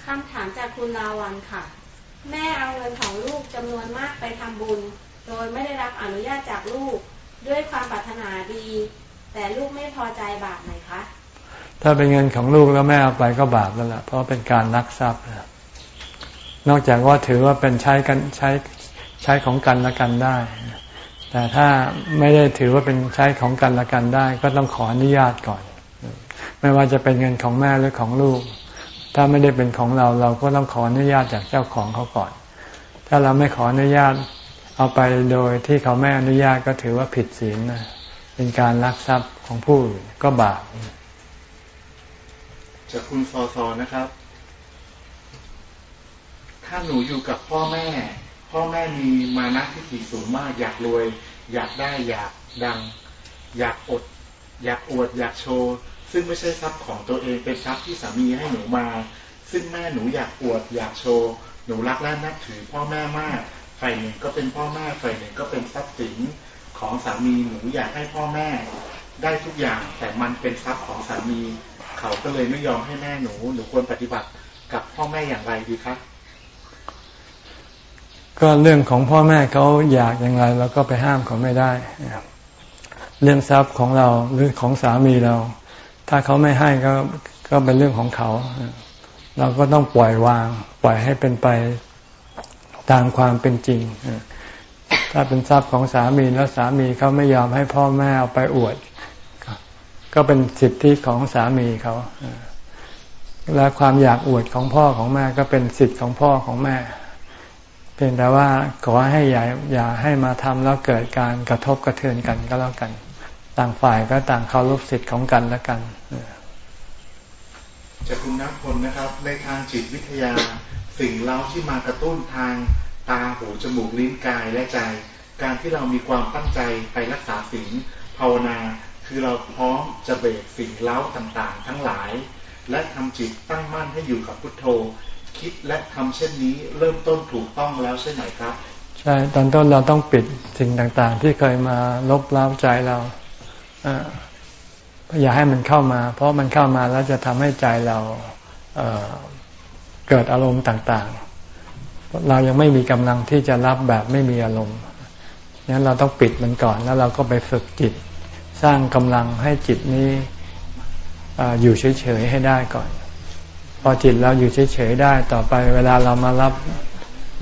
คำถามจากคุณลาวันค่ะ แม่เอาเงินของลูกจำนวนมากไปทำบุญ โดยไม่ได้รับอนุญาตจากลูก ด้วยความปรารถนาดี แต่ลูกไม่พอใจบาปไหมคะ ถ้าเป็นเงินของลูกแล้วแม่เอาไปก็บาปแล้วล่ะ เพราะเป็นการลักทรัพย์นอกจากว่าถือว่าเป็นใช้กันใช้ใช้ของกันและกันได้ แต่ถ้าไม่ได้ถือว่าเป็นใช้ของกันและกันได้ ก็ต้องขออนุญาตก่อน ไม่ว่าจะเป็นเงินของแม่หรือของลูก ถ้าไม่ได้เป็นของเราเราก็ต้องขออนุญาตจากเจ้าของเขาก่อน ถ้าเราไม่ขออนุญาตเอาไปโดยที่เขาไม่อนุญาตก็ถือว่าผิดศีลนะ เป็นการลักทรัพย์ของผู้อื่นก็บาปจากคุณซอซอนะครับ ถ้าหนูอยู่กับพ่อแม่ พ่อแม่มีมานะที่ถี่สูงมากอยากรวย อยากได้อยากดัง อยากอด อยากอวด อยากโชว์ซึ่งไม่ใช่ทรัพย์ของตัวเองเป็นทรัพย์ที่สามีให้หนูมา ซึ่งแม่หนูอยากอวด อยากโชว์หนูรักและนับถือพ่อแม่มากฝ่ายหนึ่งก็เป็นพ่อแม่ฝ่ายหนึ่งก็เป็นทรัพย์สิน ของสามีหนูอยากให้พ่อแม่ได้ทุกอย่าง แต่มันเป็นทรัพย์ของสามี เขาก็เลยไม่ยอมให้แม่หนู หนูควรปฏิบัติกับพ่อแม่อย่างไรดีครับก็เรื่องของพ่อแม่เขาอยากอย่างไรเราก็ไปห้ามเขาไม่ได้เรื่องทรัพย์ของเราหรือของสามีเรา ถ้าเขาไม่ให้ก็ก็เป็นเรื่องของเขา เราก็ต้องปล่อยวาง ปล่อยให้เป็นไปตามความเป็นจริง ถ้าเป็นทรัพย์ของสามีแล้วสามีเขาไม่ยอมให้พ่อแม่เอาไปอวด ก็เป็นสิทธิของสามีเขาและความอยากอวดของพ่อของแม่ก็เป็นสิทธิของพ่อของแม่ เพียงแต่ว่าขอให้อย่าอย่าให้มาทำแล้วเกิดการกระทบกระเทือนกันก็แล้วกัน ต่างฝ่ายก็ต่างเคารพสิทธิของกันและกันจะคุณนักพลนะครับ ในทางจิตวิทยา สิ่งเล่าที่มากระตุ้นทาง ตาหูจมูกลิ้นกายและใจ การที่เรามีความตั้งใจไปรักษาสิ่งภาวนาคือเราพร้อมจะเบรกสิ่งเล้าต่างๆ ทั้งหลาย และทำจิตตั้งมั่นให้อยู่กับพุทโธ คิดและทำเช่นนี้เริ่มต้นถูกต้องแล้วใช่ไหมครับใช่ตอนต้นเราต้องปิดสิ่งต่างๆ ที่เคยมาลบล้าใจเราอย่าให้มันเข้ามา เพราะมันเข้ามาแล้วจะทำให้ใจเราเเกิดอารมณ์ต่างๆ เรายังไม่มีกำลังที่จะรับแบบไม่มีอารมณ์นั้นเราต้องปิดมันก่อนแล้วเราก็ไปฝึกจิต สร้างกำลังให้จิตนี้ออยู่เฉยๆให้ได้ก่อน พอจิตเราอยู่เฉยๆได้ต่อไปเวลาเรามารับ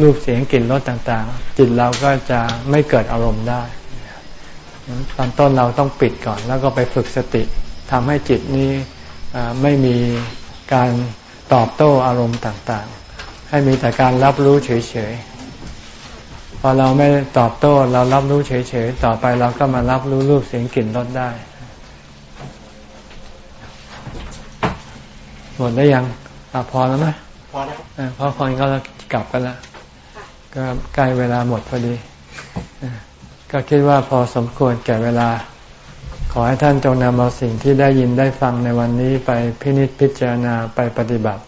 รูปเสียงกลิ่นรสต่างๆ จิตเราก็จะไม่เกิดอารมณ์ได้ตอนต้นเราต้องปิดก่อน แล้วก็ไปฝึกสติทำให้จิตนี้ไม่มีการตอบโต้อารมณ์ต่างๆ ให้มีแต่การรับรู้เฉยๆ พอเราไม่ตอบโต้เรารับรู้เฉยๆ ต่อไปเราก็มารับรู้รูปเสียงกลิ่นรสได้ หมดได้ยังอพอแล้วไหมพอแล้วพอพอก็กลับกันแล้วก็ใกล้เวลาหมดพอดี ก็คิดว่าพอสมควรแก่เวลา ขอให้ท่านจงนำเอาสิ่งที่ได้ยินได้ฟังในวันนี้ไปพินิจพิจารณาไปปฏิบัติเ